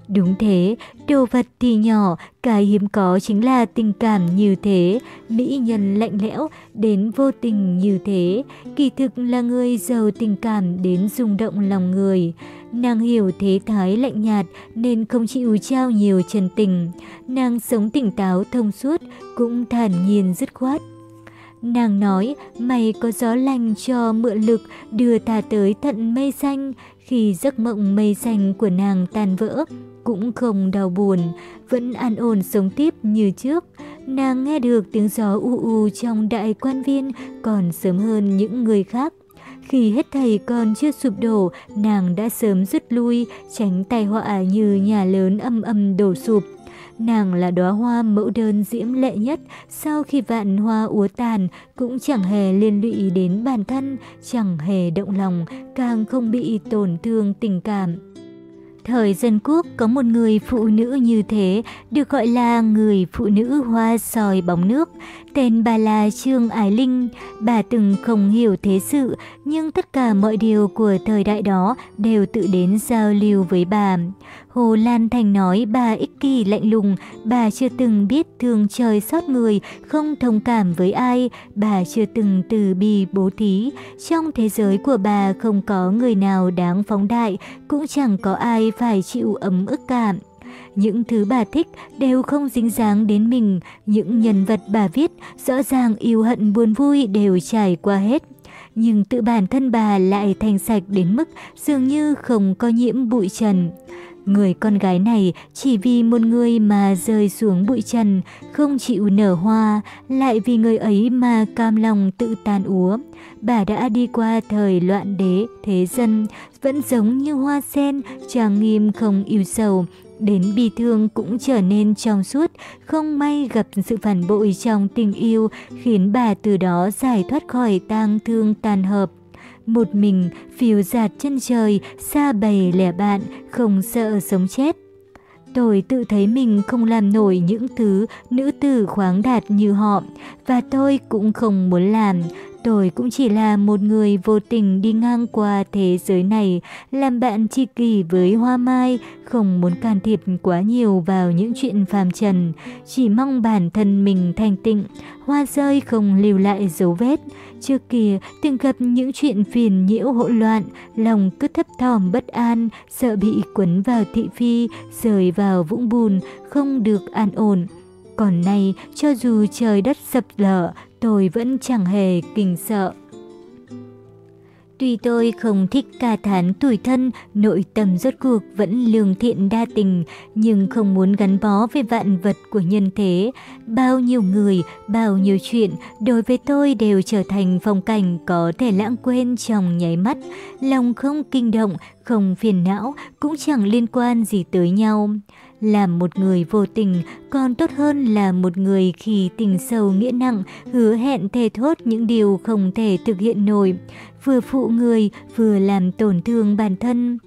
Đúng thế, đồ vật thì nhỏ, cái hiếm có chính là tình cảm như thế, mỹ nhân lạnh lẽo đến vô tình như thế, kỳ thực là người giàu tình cảm đến rung động lòng người. Nàng hiểu thế thái lạnh nhạt nên không chịu trao nhiều chân tình. Nàng sống tỉnh táo thông suốt, cũng thản nhiên dứt khoát. Nàng nói, mày có gió lành cho mượn lực đưa ta tới tận mây xanh. Khi giấc mộng mây xanh của nàng tan vỡ, cũng không đau buồn, vẫn an ổn sống tiếp như trước. Nàng nghe được tiếng gió u u trong đại quan viên còn sớm hơn những người khác. Khi hết thầy còn chưa sụp đổ, nàng đã sớm rút lui, tránh tai họa như nhà lớn âm âm đổ sụp. Nàng là đóa hoa mẫu đơn diễm lệ nhất, sau khi vạn hoa úa tàn cũng chẳng hề liên lụy đến bản thân, chẳng hề động lòng, càng không bị tổn thương tình cảm. Thời dân quốc có một người phụ nữ như thế, được gọi là người phụ nữ hoa sòi bóng nước. Tên bà là Trương Ái Linh. Bà từng không hiểu thế sự, nhưng tất cả mọi điều của thời đại đó đều tự đến giao lưu với bà. Hồ Lan Thành nói bà ích kỷ lạnh lùng, bà chưa từng biết thương trời xót người, không thông cảm với ai, bà chưa từng từ bi bố thí. Trong thế giới của bà không có người nào đáng phóng đại, cũng chẳng có ai phải chịu ấm ức cảm. Những thứ bà thích đều không dính dáng đến mình, những nhân vật bà viết rõ ràng yêu hận buồn vui đều trải qua hết. Nhưng tự bản thân bà lại thành sạch đến mức dường như không có nhiễm bụi trần. Người con gái này chỉ vì một người mà rơi xuống bụi trần, không chịu nở hoa, lại vì người ấy mà cam lòng tự tan úa. Bà đã đi qua thời loạn đế, thế dân, vẫn giống như hoa sen, trang nghiêm không yêu sầu, đến bi thương cũng trở nên trong suốt, không may gặp sự phản bội trong tình yêu, khiến bà từ đó giải thoát khỏi tang thương tàn hợp. Một mình, phiêu giạt chân trời, xa bầy lẻ bạn, không sợ sống chết. Tôi tự thấy mình không làm nổi những thứ nữ tử khoáng đạt như họ, và tôi cũng không muốn làm. Tôi cũng chỉ là một người vô tình đi ngang qua thế giới này, làm bạn tri kỷ với hoa mai, không muốn can thiệp quá nhiều vào những chuyện phàm trần, chỉ mong bản thân mình thanh tịnh, hoa rơi không lưu lại dấu vết. Trước kia, từng gặp những chuyện phiền nhiễu hỗn loạn, lòng cứ thấp thỏm bất an, sợ bị quấn vào thị phi, rời vào vũng bùn, không được an ổn. Còn nay, cho dù trời đất sập lở, tôi vẫn chẳng hề kinh sợ. Tuy tôi không thích ca thán tuổi thân, nội tâm rốt cuộc vẫn lương thiện đa tình, nhưng không muốn gắn bó với vạn vật của nhân thế. Bao nhiêu người, bao nhiêu chuyện, đối với tôi đều trở thành phong cảnh có thể lãng quên trong nháy mắt. Lòng không kinh động, không phiền não, cũng chẳng liên quan gì tới nhau. Làm một người vô tình còn tốt hơn là một người khi tình sâu nghĩa nặng, hứa hẹn thề thốt những điều không thể thực hiện nổi, vừa phụ người vừa làm tổn thương bản thân.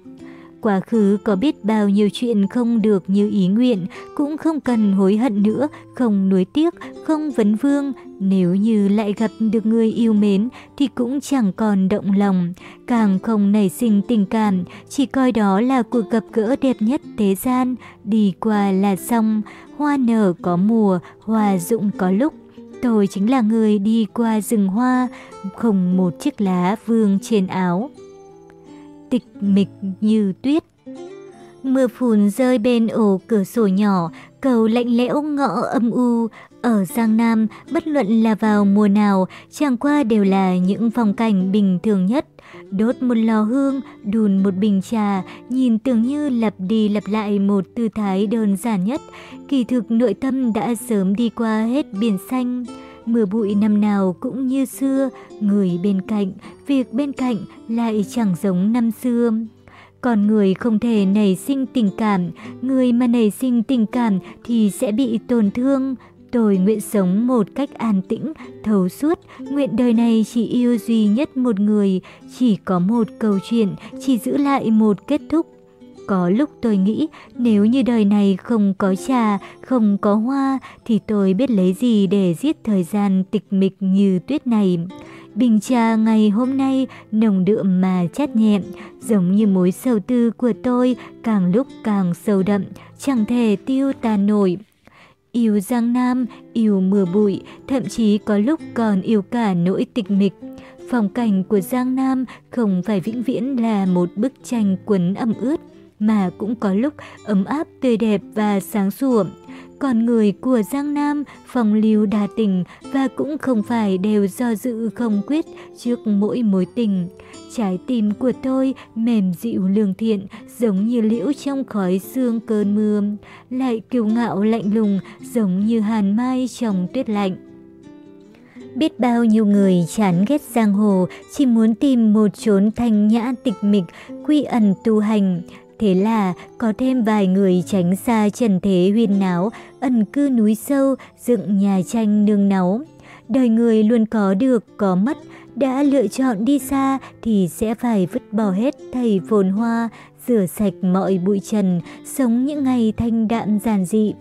Quá khứ có biết bao nhiêu chuyện không được như ý nguyện, cũng không cần hối hận nữa, không nuối tiếc, không vấn vương. Nếu như lại gặp được người yêu mến thì cũng chẳng còn động lòng, càng không nảy sinh tình cảm, chỉ coi đó là cuộc gặp gỡ đẹp nhất thế gian, đi qua là xong, hoa nở có mùa, hoa rụng có lúc. Tôi chính là người đi qua rừng hoa, không một chiếc lá vương trên áo tịch mịch như tuyết. Mưa phùn rơi bên ổ cửa sổ nhỏ, cầu lạnh lẽo ngõ âm u. Ở Giang Nam, bất luận là vào mùa nào, chẳng qua đều là những phong cảnh bình thường nhất. Đốt một lò hương, đùn một bình trà, nhìn tưởng như lặp đi lặp lại một tư thái đơn giản nhất. Kỳ thực nội tâm đã sớm đi qua hết biển xanh. Mưa bụi năm nào cũng như xưa, người bên cạnh, việc bên cạnh lại chẳng giống năm xưa. Còn người không thể nảy sinh tình cảm, người mà nảy sinh tình cảm thì sẽ bị tổn thương. Tôi nguyện sống một cách an tĩnh, thấu suốt, nguyện đời này chỉ yêu duy nhất một người, chỉ có một câu chuyện, chỉ giữ lại một kết thúc. Có lúc tôi nghĩ nếu như đời này không có trà, không có hoa thì tôi biết lấy gì để giết thời gian tịch mịch như tuyết này. Bình trà ngày hôm nay nồng đượm mà chát nhẹ, giống như mối sầu tư của tôi càng lúc càng sâu đậm, chẳng thể tiêu tan nổi. Yêu Giang Nam, yêu mưa bụi, thậm chí có lúc còn yêu cả nỗi tịch mịch. Phong cảnh của Giang Nam không phải vĩnh viễn là một bức tranh quấn ẩm ướt, mà cũng có lúc ấm áp tươi đẹp và sáng sủa. Còn người của Giang Nam phong lưu đa tình và cũng không phải đều do dự không quyết trước mỗi mối tình. Trái tim của tôi mềm dịu lương thiện giống như liễu trong khói sương cơn mưa, lại kiêu ngạo lạnh lùng giống như hàn mai trong tuyết lạnh. Biết bao nhiêu người chán ghét giang hồ, chỉ muốn tìm một chốn thanh nhã tịch mịch, quy ẩn tu hành. Thế là có thêm vài người tránh xa trần thế huyên náo, ẩn cư núi sâu, dựng nhà tranh nương náu. Đời người luôn có được, có mất, đã lựa chọn đi xa thì sẽ phải vứt bỏ hết thầy phồn hoa, rửa sạch mọi bụi trần, sống những ngày thanh đạm giản dị.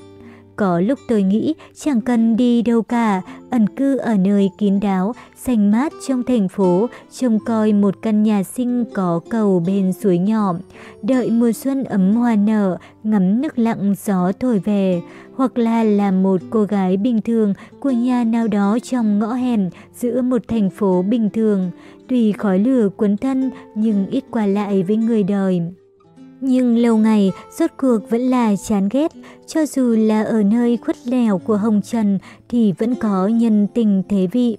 Có lúc tôi nghĩ chẳng cần đi đâu cả, ẩn cư ở nơi kín đáo, xanh mát trong thành phố, trông coi một căn nhà sinh có cầu bên suối nhỏ, đợi mùa xuân ấm hoa nở, ngắm nước lặng gió thổi về, hoặc là làm một cô gái bình thường của nhà nào đó trong ngõ hẻm giữa một thành phố bình thường, tùy khói lửa cuốn thân nhưng ít qua lại với người đời. Nhưng lâu ngày, rốt cuộc vẫn là chán ghét, cho dù là ở nơi khuất lẻo của Hồng Trần thì vẫn có nhân tình thế vị.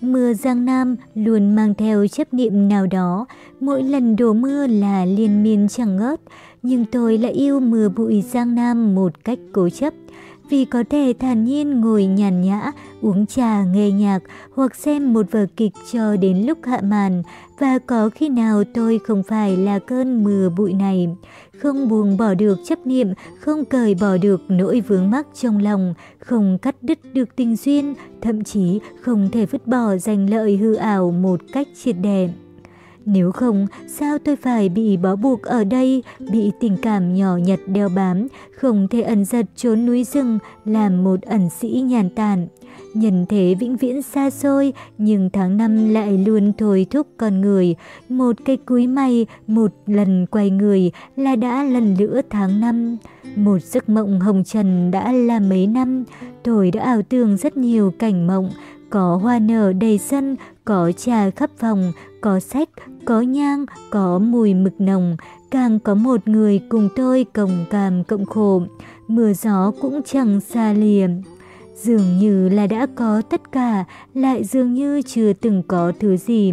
Mưa Giang Nam luôn mang theo chấp niệm nào đó, mỗi lần đổ mưa là liên miên chẳng ngớt, nhưng tôi lại yêu mưa bụi Giang Nam một cách cố chấp vì có thể thản nhiên ngồi nhàn nhã, uống trà nghe nhạc hoặc xem một vở kịch cho đến lúc hạ màn và có khi nào tôi không phải là cơn mưa bụi này, không buông bỏ được chấp niệm, không cởi bỏ được nỗi vướng mắc trong lòng, không cắt đứt được tình duyên, thậm chí không thể vứt bỏ danh lợi hư ảo một cách triệt đẹp. Nếu không, sao tôi phải bị bó buộc ở đây, bị tình cảm nhỏ nhặt đeo bám, không thể ẩn giật trốn núi rừng, làm một ẩn sĩ nhàn tản. Nhân thế vĩnh viễn xa xôi, nhưng tháng năm lại luôn thôi thúc con người. Một cây cúi mày, một lần quay người là đã lần lửa tháng năm. Một giấc mộng hồng trần đã là mấy năm, tôi đã ảo tưởng rất nhiều cảnh mộng, có hoa nở đầy sân, có trà khắp phòng, có sách, có nhang, có mùi mực nồng, càng có một người cùng tôi cộng cảm cộng khổ, mưa gió cũng chẳng xa lìa. Dường như là đã có tất cả, lại dường như chưa từng có thứ gì.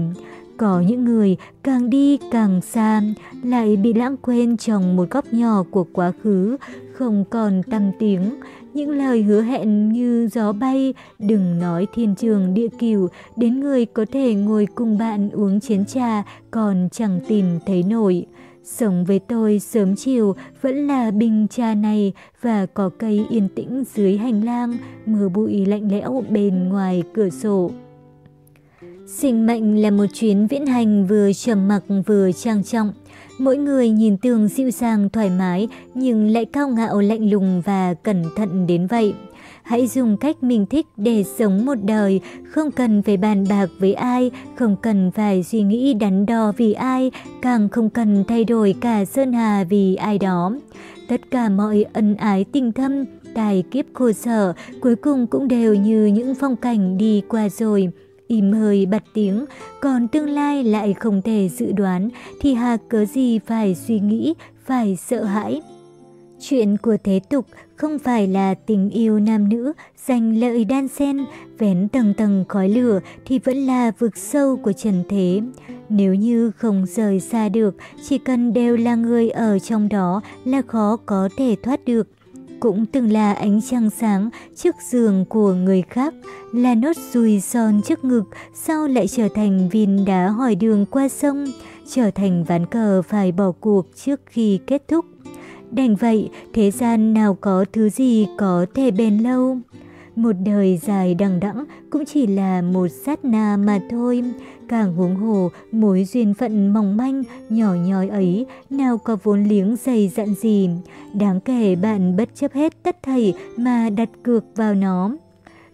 Có những người càng đi càng xa, lại bị lãng quên trong một góc nhỏ của quá khứ, không còn tâm tiếng. Những lời hứa hẹn như gió bay, đừng nói thiên trường địa cửu, đến người có thể ngồi cùng bạn uống chén trà còn chẳng tìm thấy nổi. Sống với tôi sớm chiều vẫn là bình trà này và có cây yên tĩnh dưới hành lang, mưa bụi lạnh lẽo bên ngoài cửa sổ. Sinh mệnh là một chuyến viễn hành vừa trầm mặc vừa trang trọng. Mỗi người nhìn tường dịu dàng thoải mái nhưng lại cao ngạo lạnh lùng và cẩn thận đến vậy. Hãy dùng cách mình thích để sống một đời, không cần phải bàn bạc với ai, không cần phải suy nghĩ đắn đo vì ai, càng không cần thay đổi cả sơn hà vì ai đó. Tất cả mọi ân ái tình thâm, tài kiếp khổ sở cuối cùng cũng đều như những phong cảnh đi qua rồi im hơi bật tiếng, còn tương lai lại không thể dự đoán thì hà cớ gì phải suy nghĩ, phải sợ hãi. Chuyện của thế tục không phải là tình yêu nam nữ, giành lợi đan xen, vén tầng tầng khói lửa thì vẫn là vực sâu của trần thế. Nếu như không rời xa được, chỉ cần đều là người ở trong đó là khó có thể thoát được. Cũng từng là ánh trăng sáng trước giường của người khác, là nốt ruồi son trước ngực, sau lại trở thành viên đá hỏi đường qua sông, trở thành ván cờ phải bỏ cuộc trước khi kết thúc. Đành vậy, thế gian nào có thứ gì có thể bền lâu. Một đời dài đằng đẵng cũng chỉ là một sát na mà thôi. Càng huống hồ, mối duyên phận mỏng manh, nhỏ nhói ấy, nào có vốn liếng dày dặn gì. Đáng kể bạn bất chấp hết tất thảy mà đặt cược vào nó.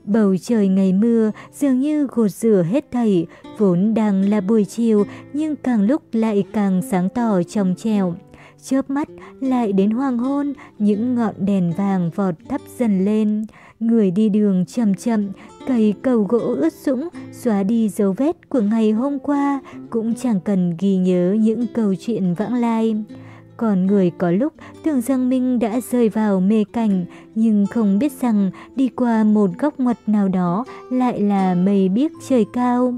Bầu trời ngày mưa dường như gột rửa hết thảy, vốn đang là buổi chiều nhưng càng lúc lại càng sáng tỏ trong trèo. Chớp mắt lại đến hoàng hôn, những ngọn đèn vàng vọt thắp dần lên. Người đi đường chậm chậm, cày cầu gỗ ướt sũng, xóa đi dấu vết của ngày hôm qua, cũng chẳng cần ghi nhớ những câu chuyện vãng lai. Còn người có lúc tưởng rằng mình đã rơi vào mê cảnh, nhưng không biết rằng đi qua một góc ngoặt nào đó lại là mây biếc trời cao.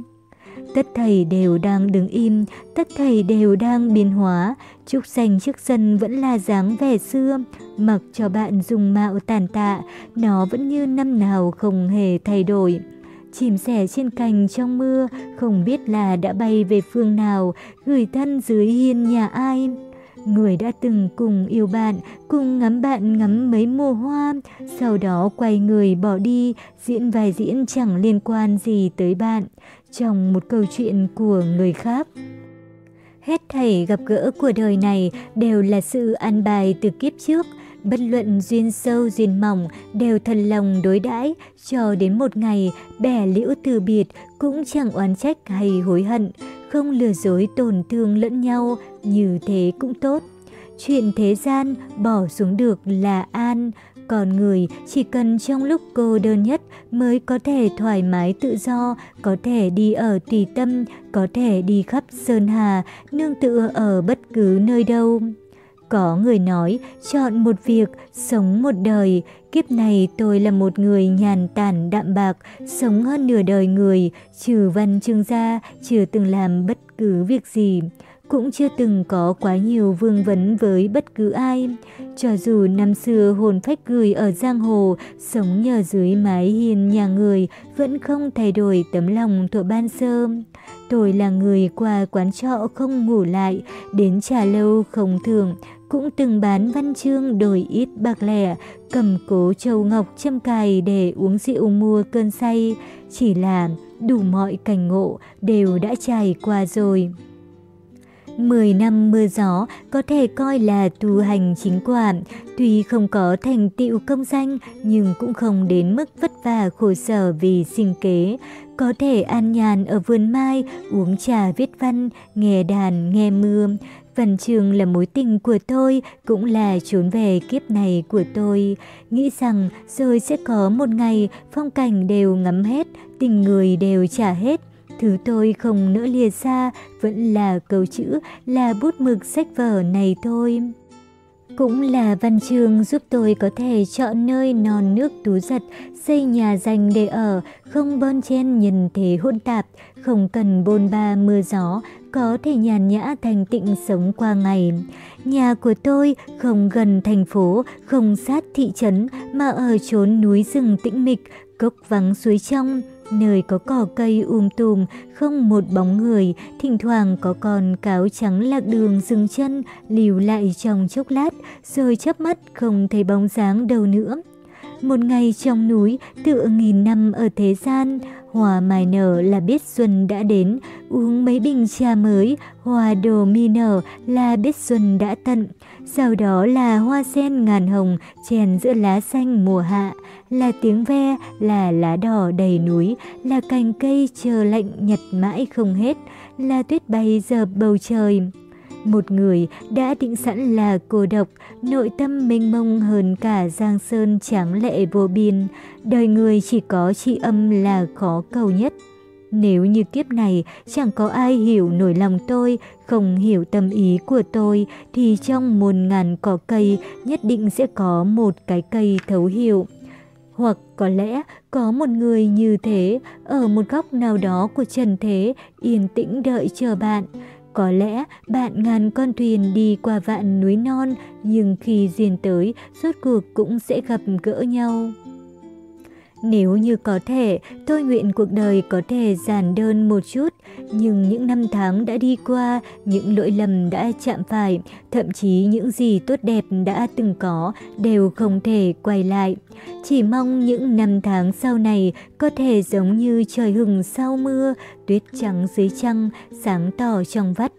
Tất thầy đều đang đứng im, tất thầy đều đang biến hóa. Trúc xanh trước sân vẫn là dáng vẻ xưa, mặc cho bạn dùng mạo tàn tạ, nó vẫn như năm nào không hề thay đổi. Chìm sẻ trên cành trong mưa, không biết là đã bay về phương nào, gửi thân dưới hiên nhà ai. Người đã từng cùng yêu bạn, cùng ngắm bạn ngắm mấy mùa hoa, sau đó quay người bỏ đi, diễn vài diễn chẳng liên quan gì tới bạn trong một câu chuyện của người khác. Hết thảy gặp gỡ của đời này đều là sự an bài từ kiếp trước, bất luận duyên sâu duyên mỏng đều thần lòng đối đãi cho đến một ngày bẻ liễu từ biệt cũng chẳng oán trách hay hối hận, không lừa dối tổn thương lẫn nhau, như thế cũng tốt. Chuyện thế gian bỏ xuống được là an, còn người chỉ cần trong lúc cô đơn nhất mới có thể thoải mái tự do, có thể đi ở tùy tâm, có thể đi khắp sơn hà, nương tựa ở bất cứ nơi đâu. Có người nói, chọn một việc, sống một đời. Kiếp này tôi là một người nhàn tản đạm bạc, sống hơn nửa đời người, trừ văn chương gia, chưa từng làm bất cứ việc gì cũng chưa từng có quá nhiều vương vấn với bất cứ ai. Cho dù năm xưa hồn phách gửi ở giang hồ, sống nhờ dưới mái hiên nhà người, vẫn không thay đổi tấm lòng thuở ban sơ. Tôi là người qua quán trọ không ngủ lại, đến trà lâu không thường, cũng từng bán văn chương đổi ít bạc lẻ, cầm cố châu ngọc châm cài để uống rượu mua cơn say. Chỉ là đủ mọi cảnh ngộ đều đã trải qua rồi. Mười năm mưa gió có thể coi là tu hành chính quả, tuy không có thành tựu công danh nhưng cũng không đến mức vất vả khổ sở vì sinh kế. Có thể an nhàn ở vườn mai, uống trà viết văn, nghe đàn, nghe mưa. Văn trường là mối tình của tôi, cũng là trốn về kiếp này của tôi. Nghĩ rằng rồi sẽ có một ngày phong cảnh đều ngắm hết, tình người đều trả hết. Thứ tôi không nỡ lìa xa vẫn là câu chữ, là bút mực sách vở này thôi. Cũng là văn chương giúp tôi có thể chọn nơi non nước tú giật, xây nhà dành để ở, không bon chen nhân thế hỗn tạp, không cần bôn ba mưa gió, có thể nhàn nhã thành tịnh sống qua ngày. Nhà của tôi không gần thành phố, không sát thị trấn, mà ở chốn núi rừng tĩnh mịch, cốc vắng suối trong, nơi có cỏ cây um tùm, không một bóng người, thỉnh thoảng có con cáo trắng lạc đường dừng chân, liều lại trong chốc lát, rồi chớp mắt không thấy bóng dáng đâu nữa. Một ngày trong núi, tựa nghìn năm ở thế gian, hoa mai nở là biết xuân đã đến, uống mấy bình trà mới, hoa đồ mi nở là biết xuân đã tận. Sau đó là hoa sen ngàn hồng chèn giữa lá xanh mùa hạ, là tiếng ve, là lá đỏ đầy núi, là cành cây chờ lạnh nhật mãi không hết, là tuyết bay dợp bầu trời. Một người đã định sẵn là cô độc, nội tâm mênh mông hơn cả giang sơn tráng lệ vô biên. Đời người chỉ có tri âm là khó cầu nhất. Nếu như kiếp này chẳng có ai hiểu nổi lòng tôi, không hiểu tâm ý của tôi, thì trong muôn ngàn cỏ cây nhất định sẽ có một cái cây thấu hiểu. Hoặc có lẽ có một người như thế ở một góc nào đó của trần thế yên tĩnh đợi chờ bạn. Có lẽ bạn ngàn con thuyền đi qua vạn núi non, nhưng khi duyên tới rốt cuộc cũng sẽ gặp gỡ nhau. Nếu như có thể, tôi nguyện cuộc đời có thể giản đơn một chút, nhưng những năm tháng đã đi qua, những lỗi lầm đã chạm phải, thậm chí những gì tốt đẹp đã từng có đều không thể quay lại. Chỉ mong những năm tháng sau này có thể giống như trời hừng sau mưa, tuyết trắng dưới trăng, sáng tỏ trong vắt.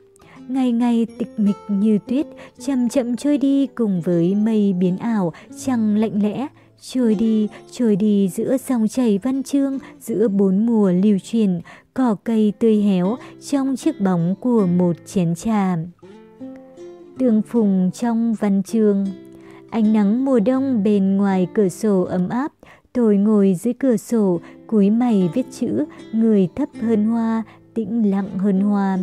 Ngày ngày tịch mịch như tuyết, chậm chậm trôi đi cùng với mây biến ảo, trăng lạnh lẽ, Trôi đi, trôi đi giữa dòng chảy văn chương, giữa bốn mùa lưu truyền, cỏ cây tươi héo trong chiếc bóng của một chén trà. Tương phùng trong văn chương Ánh nắng mùa đông bên ngoài cửa sổ ấm áp, tôi ngồi dưới cửa sổ, cúi mày viết chữ, người thấp hơn hoa, tĩnh lặng hơn hoa.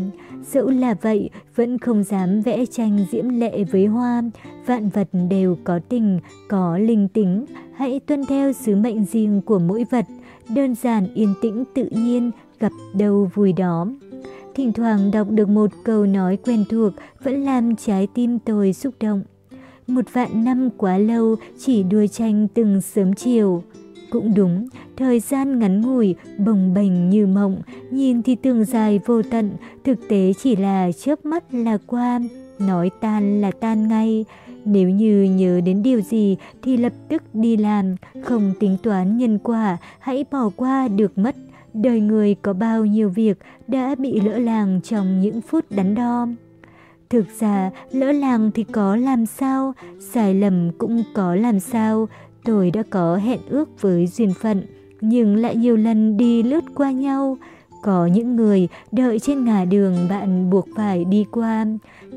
Dẫu là vậy, vẫn không dám vẽ tranh diễm lệ với hoa. Vạn vật đều có tình, có linh tính. Hãy tuân theo sứ mệnh riêng của mỗi vật. Đơn giản, yên tĩnh, tự nhiên, gặp đâu vui đó. Thỉnh thoảng đọc được một câu nói quen thuộc vẫn làm trái tim tôi xúc động. Một vạn năm quá lâu chỉ đua tranh từng sớm chiều. Cũng đúng, thời gian ngắn ngủi, bồng bềnh như mộng, nhìn thì tưởng dài vô tận, thực tế chỉ là chớp mắt là qua, nói tan là tan ngay. Nếu như nhớ đến điều gì thì lập tức đi làm, không tính toán nhân quả, hãy bỏ qua được mất. Đời người có bao nhiêu việc đã bị lỡ làng trong những phút đắn đo. Thực ra, lỡ làng thì có làm sao, sai lầm cũng có làm sao, Tôi đã có hẹn ước với duyên phận, nhưng lại nhiều lần đi lướt qua nhau. Có những người đợi trên ngã đường bạn buộc phải đi qua,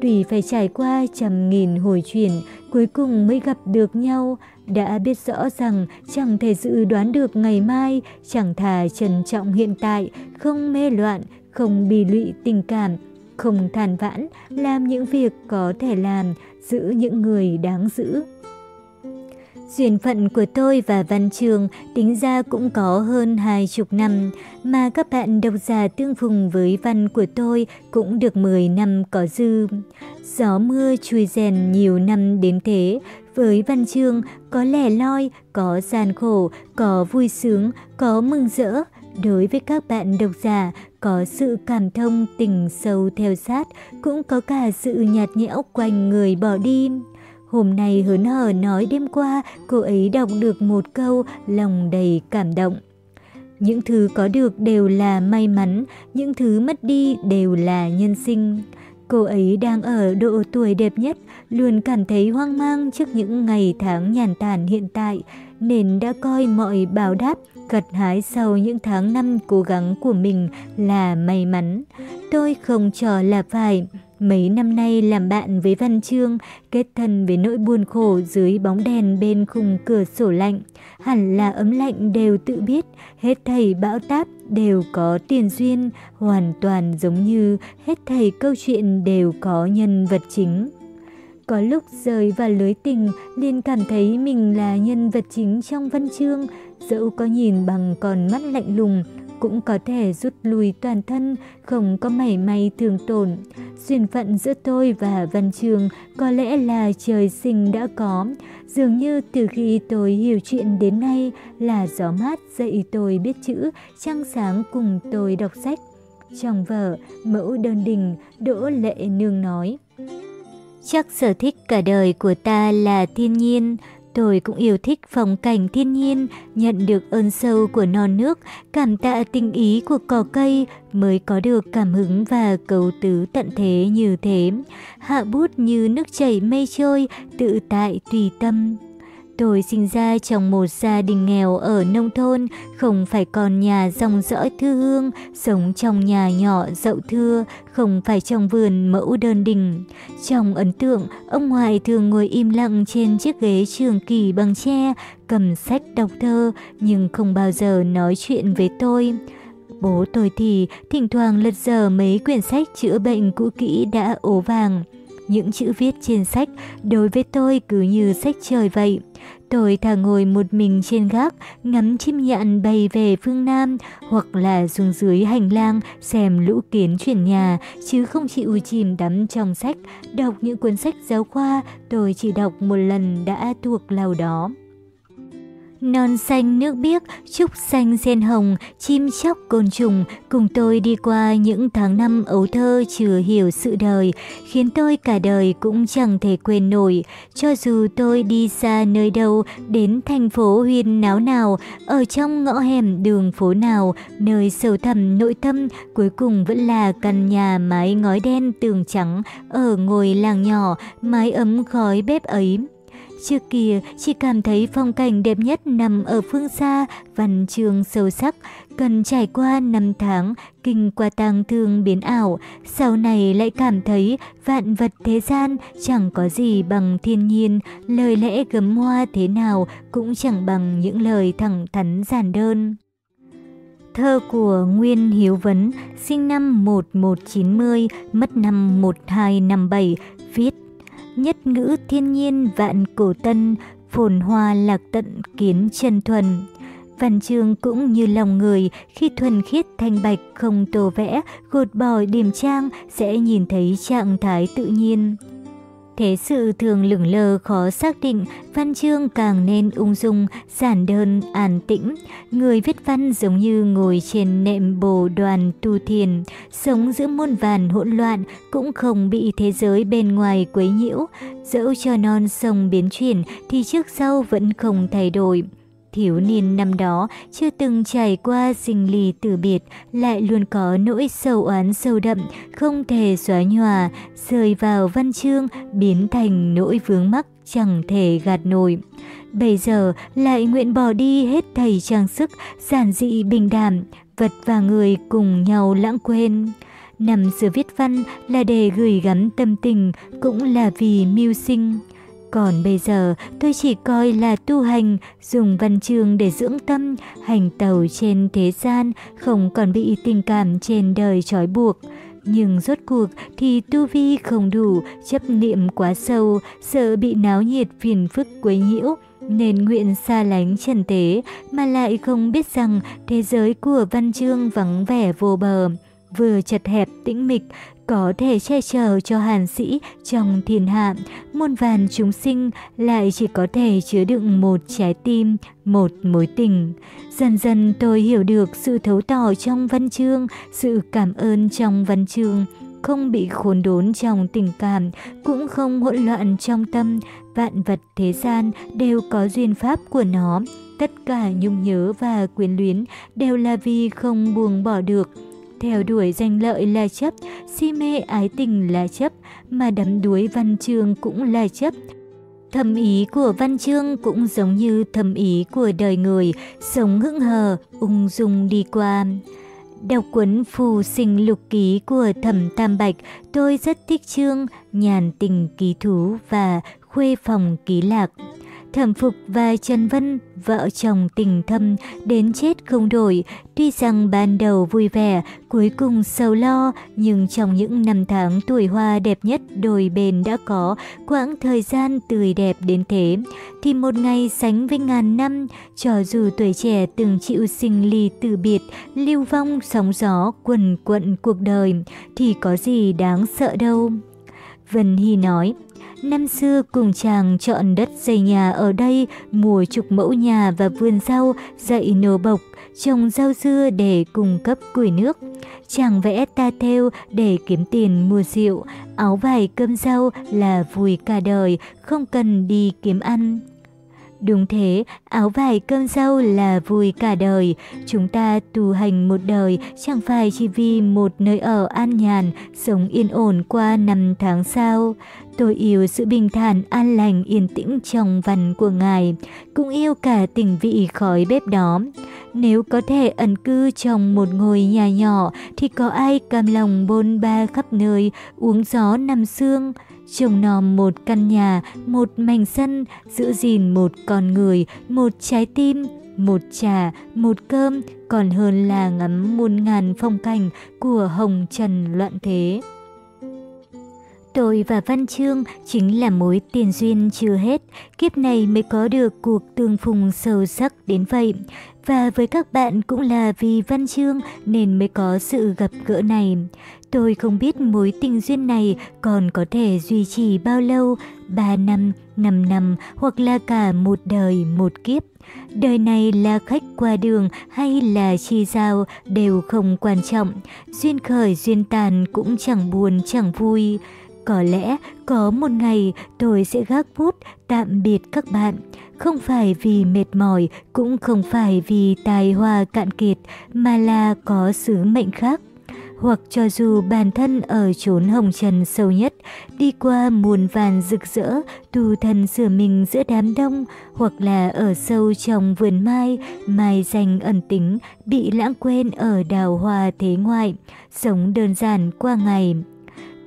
tùy phải trải qua trăm nghìn hồi chuyển, cuối cùng mới gặp được nhau. Đã biết rõ rằng chẳng thể dự đoán được ngày mai, chẳng thà trân trọng hiện tại, không mê loạn, không bị lụy tình cảm, không than vãn, làm những việc có thể làm, giữ những người đáng giữ. Duyên phận của tôi và Văn Trường tính ra cũng có hơn hai chục năm, mà các bạn độc giả tương phùng với văn của tôi cũng được 10 năm có dư. Gió mưa chui rèn nhiều năm đến thế, với Văn Trường có lẻ loi, có gian khổ, có vui sướng, có mừng rỡ. Đối với các bạn độc giả, có sự cảm thông tình sâu theo sát, cũng có cả sự nhạt nhẽo quanh người bỏ đi. Hôm nay hớn hở nói đêm qua cô ấy đọc được một câu lòng đầy cảm động. Những thứ có được đều là may mắn, những thứ mất đi đều là nhân sinh. Cô ấy đang ở độ tuổi đẹp nhất, luôn cảm thấy hoang mang trước những ngày tháng nhàn tản hiện tại, nên đã coi mọi bảo đáp gặt hái sau những tháng năm cố gắng của mình là may mắn. Tôi không cho là phải, Mấy năm nay làm bạn với Văn Trương, kết thân với nỗi buồn khổ dưới bóng đèn bên khung cửa sổ lạnh. Hẳn là ấm lạnh đều tự biết, hết thầy bão táp đều có tiền duyên, hoàn toàn giống như hết thầy câu chuyện đều có nhân vật chính. Có lúc rời vào lưới tình, liền cảm thấy mình là nhân vật chính trong văn chương, dẫu có nhìn bằng con mắt lạnh lùng, cũng có thể rút lui toàn thân, không có mảy may thương tổn. Duyên phận giữa tôi và Văn Trường có lẽ là trời sinh đã có. Dường như từ khi tôi hiểu chuyện đến nay là gió mát dạy tôi biết chữ, trăng sáng cùng tôi đọc sách. Trong vở Mẫu đơn đình, Đỗ Lệ Nương nói Chắc sở thích cả đời của ta là thiên nhiên, Tôi cũng yêu thích phong cảnh thiên nhiên, nhận được ơn sâu của non nước, cảm tạ tình ý của cỏ cây mới có được cảm hứng và cầu tứ tận thế như thế. Hạ bút như nước chảy mây trôi, tự tại tùy tâm. Tôi sinh ra trong một gia đình nghèo ở nông thôn, không phải con nhà dòng dõi thư hương, sống trong nhà nhỏ dậu thưa, không phải trong vườn mẫu đơn đình. Trong ấn tượng, ông ngoại thường ngồi im lặng trên chiếc ghế trường kỳ bằng tre, cầm sách đọc thơ, nhưng không bao giờ nói chuyện với tôi. Bố tôi thì thỉnh thoảng lật dở mấy quyển sách chữa bệnh cũ kỹ đã ố vàng. Những chữ viết trên sách đối với tôi cứ như sách trời vậy. Tôi thà ngồi một mình trên gác, ngắm chim nhạn bay về phương Nam, hoặc là xuống dưới hành lang xem lũ kiến chuyển nhà, chứ không chịu chìm đắm trong sách. Đọc những cuốn sách giáo khoa, tôi chỉ đọc một lần đã thuộc lào đó. Non xanh nước biếc, trúc xanh sen hồng, chim chóc côn trùng cùng tôi đi qua những tháng năm ấu thơ chưa hiểu sự đời, khiến tôi cả đời cũng chẳng thể quên nổi. Cho dù tôi đi xa nơi đâu, đến thành phố huyên náo nào, ở trong ngõ hẻm đường phố nào, nơi sâu thẳm nội tâm, cuối cùng vẫn là căn nhà mái ngói đen tường trắng, ở ngôi làng nhỏ, mái ấm khói bếp ấy. Trước kia, chỉ cảm thấy phong cảnh đẹp nhất nằm ở phương xa, văn trường sâu sắc, cần trải qua năm tháng, kinh qua tang thương biến ảo, sau này lại cảm thấy vạn vật thế gian chẳng có gì bằng thiên nhiên, lời lẽ gấm hoa thế nào cũng chẳng bằng những lời thẳng thắn giản đơn. Thơ của Nguyên Hiếu Vấn, sinh năm 1190, mất năm 1257, viết nhất ngữ thiên nhiên vạn cổ tân, phồn hoa lạc tận kiến chân thuần. Văn chương cũng như lòng người, khi thuần khiết thanh bạch không tô vẽ, gột bỏ điểm trang sẽ nhìn thấy trạng thái tự nhiên. Thế sự thường lửng lờ khó xác định, văn chương càng nên ung dung, giản đơn, an tĩnh. Người viết văn giống như ngồi trên nệm bồ đoàn tu thiền, sống giữa muôn vàn hỗn loạn, cũng không bị thế giới bên ngoài quấy nhiễu. Dẫu cho non sông biến chuyển thì trước sau vẫn không thay đổi. Thiếu niên năm đó chưa từng trải qua sinh ly tử biệt, lại luôn có nỗi sâu oán sâu đậm, không thể xóa nhòa, rơi vào văn chương, biến thành nỗi vướng mắc chẳng thể gạt nổi. Bây giờ lại nguyện bỏ đi hết thầy trang sức, giản dị bình đảm vật và người cùng nhau lãng quên. Nằm xưa viết văn là để gửi gắm tâm tình, cũng là vì mưu sinh. Còn bây giờ tôi chỉ coi là tu hành, dùng văn chương để dưỡng tâm, hành tàu trên thế gian, không còn bị tình cảm trên đời trói buộc. Nhưng rốt cuộc thì tu vi không đủ, chấp niệm quá sâu, sợ bị náo nhiệt phiền phức quấy nhiễu, nên nguyện xa lánh trần tế mà lại không biết rằng thế giới của văn chương vắng vẻ vô bờ vừa chật hẹp tĩnh mịch, có thể che chở cho hàn sĩ trong thiên hạ, muôn vàn chúng sinh lại chỉ có thể chứa đựng một trái tim, một mối tình. Dần dần tôi hiểu được sự thấu tỏ trong văn chương, sự cảm ơn trong văn chương, không bị khốn đốn trong tình cảm, cũng không hỗn loạn trong tâm, vạn vật thế gian đều có duyên pháp của nó. Tất cả nhung nhớ và quyến luyến đều là vì không buông bỏ được theo đuổi danh lợi là chấp, si mê ái tình là chấp, mà đắm đuối văn chương cũng là chấp. Thầm ý của văn chương cũng giống như thầm ý của đời người, sống hững hờ, ung dung đi qua. Đọc cuốn Phù sinh lục ký của Thẩm Tam Bạch, tôi rất thích chương Nhàn tình ký thú và Khuê phòng ký lạc. Thẩm Phục và Trần Vân, vợ chồng tình thâm, đến chết không đổi. Tuy rằng ban đầu vui vẻ, cuối cùng sầu lo, nhưng trong những năm tháng tuổi hoa đẹp nhất đôi bên đã có, quãng thời gian tươi đẹp đến thế, thì một ngày sánh với ngàn năm, cho dù tuổi trẻ từng chịu sinh ly từ biệt, lưu vong sóng gió quần quận cuộc đời, thì có gì đáng sợ đâu. Vân Hy nói, Năm xưa cùng chàng chọn đất xây nhà ở đây, mua chục mẫu nhà và vườn rau, dạy nô bộc, trồng rau dưa để cung cấp củi nước. Chàng vẽ ta theo để kiếm tiền mua rượu, áo vải cơm rau là vui cả đời, không cần đi kiếm ăn. Đúng thế, áo vải cơm rau là vui cả đời. Chúng ta tu hành một đời chẳng phải chỉ vì một nơi ở an nhàn, sống yên ổn qua năm tháng sao. Tôi yêu sự bình thản, an lành, yên tĩnh trong văn của Ngài, cũng yêu cả tình vị khói bếp đó. Nếu có thể ẩn cư trong một ngôi nhà nhỏ thì có ai cam lòng bôn ba khắp nơi, uống gió nằm sương, trồng nòm một căn nhà, một mảnh sân, giữ gìn một con người, một trái tim, một trà, một cơm, còn hơn là ngắm muôn ngàn phong cảnh của hồng trần loạn thế. Tôi và Văn Chương chính là mối tiền duyên chưa hết, kiếp này mới có được cuộc tương phùng sâu sắc đến vậy. Và với các bạn cũng là vì Văn Chương nên mới có sự gặp gỡ này. Tôi không biết mối tình duyên này còn có thể duy trì bao lâu, 3 năm, 5 năm hoặc là cả một đời một kiếp. Đời này là khách qua đường hay là chi giao đều không quan trọng. Duyên khởi duyên tàn cũng chẳng buồn chẳng vui. Có lẽ có một ngày tôi sẽ gác bút tạm biệt các bạn. Không phải vì mệt mỏi, cũng không phải vì tài hoa cạn kiệt, mà là có sứ mệnh khác hoặc cho dù bản thân ở chốn hồng trần sâu nhất, đi qua muôn vàn rực rỡ, tu thân sửa mình giữa đám đông, hoặc là ở sâu trong vườn mai, mai danh ẩn tính, bị lãng quên ở đào hoa thế ngoại, sống đơn giản qua ngày.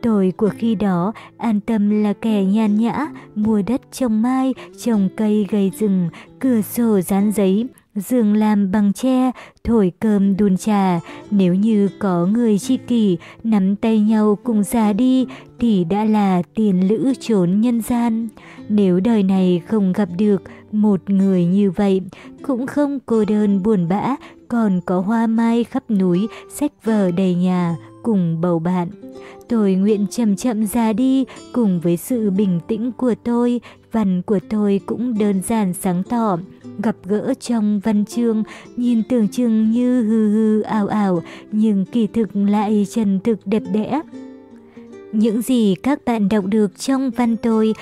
Tôi của khi đó an tâm là kẻ nhàn nhã, mua đất trồng mai, trồng cây gây rừng, cửa sổ dán giấy, giường làm bằng tre, thổi cơm đun trà. Nếu như có người chi kỷ nắm tay nhau cùng già đi thì đã là tiền lữ trốn nhân gian. Nếu đời này không gặp được một người như vậy, cũng không cô đơn buồn bã, còn có hoa mai khắp núi, sách vở đầy nhà, cùng bầu bạn. Tôi nguyện chậm chậm ra đi cùng với sự bình tĩnh của tôi, văn của tôi cũng đơn giản sáng tỏ. Gặp gỡ trong văn chương, nhìn tưởng chừng như hư hư ảo ảo, nhưng kỳ thực lại chân thực đẹp đẽ. Những gì các bạn đọc được trong văn tôi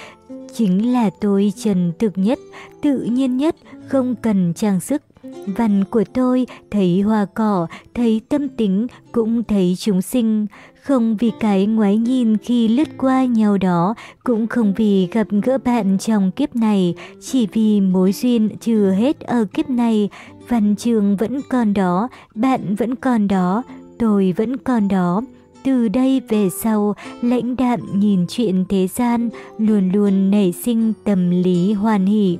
chính là tôi trần thực nhất, tự nhiên nhất, không cần trang sức. Văn của tôi thấy hoa cỏ, thấy tâm tính, cũng thấy chúng sinh. Không vì cái ngoái nhìn khi lướt qua nhau đó, cũng không vì gặp gỡ bạn trong kiếp này, chỉ vì mối duyên chưa hết ở kiếp này. Văn trường vẫn còn đó, bạn vẫn còn đó, tôi vẫn còn đó. Từ đây về sau, lãnh đạm nhìn chuyện thế gian, luôn luôn nảy sinh tâm lý hoàn hỷ.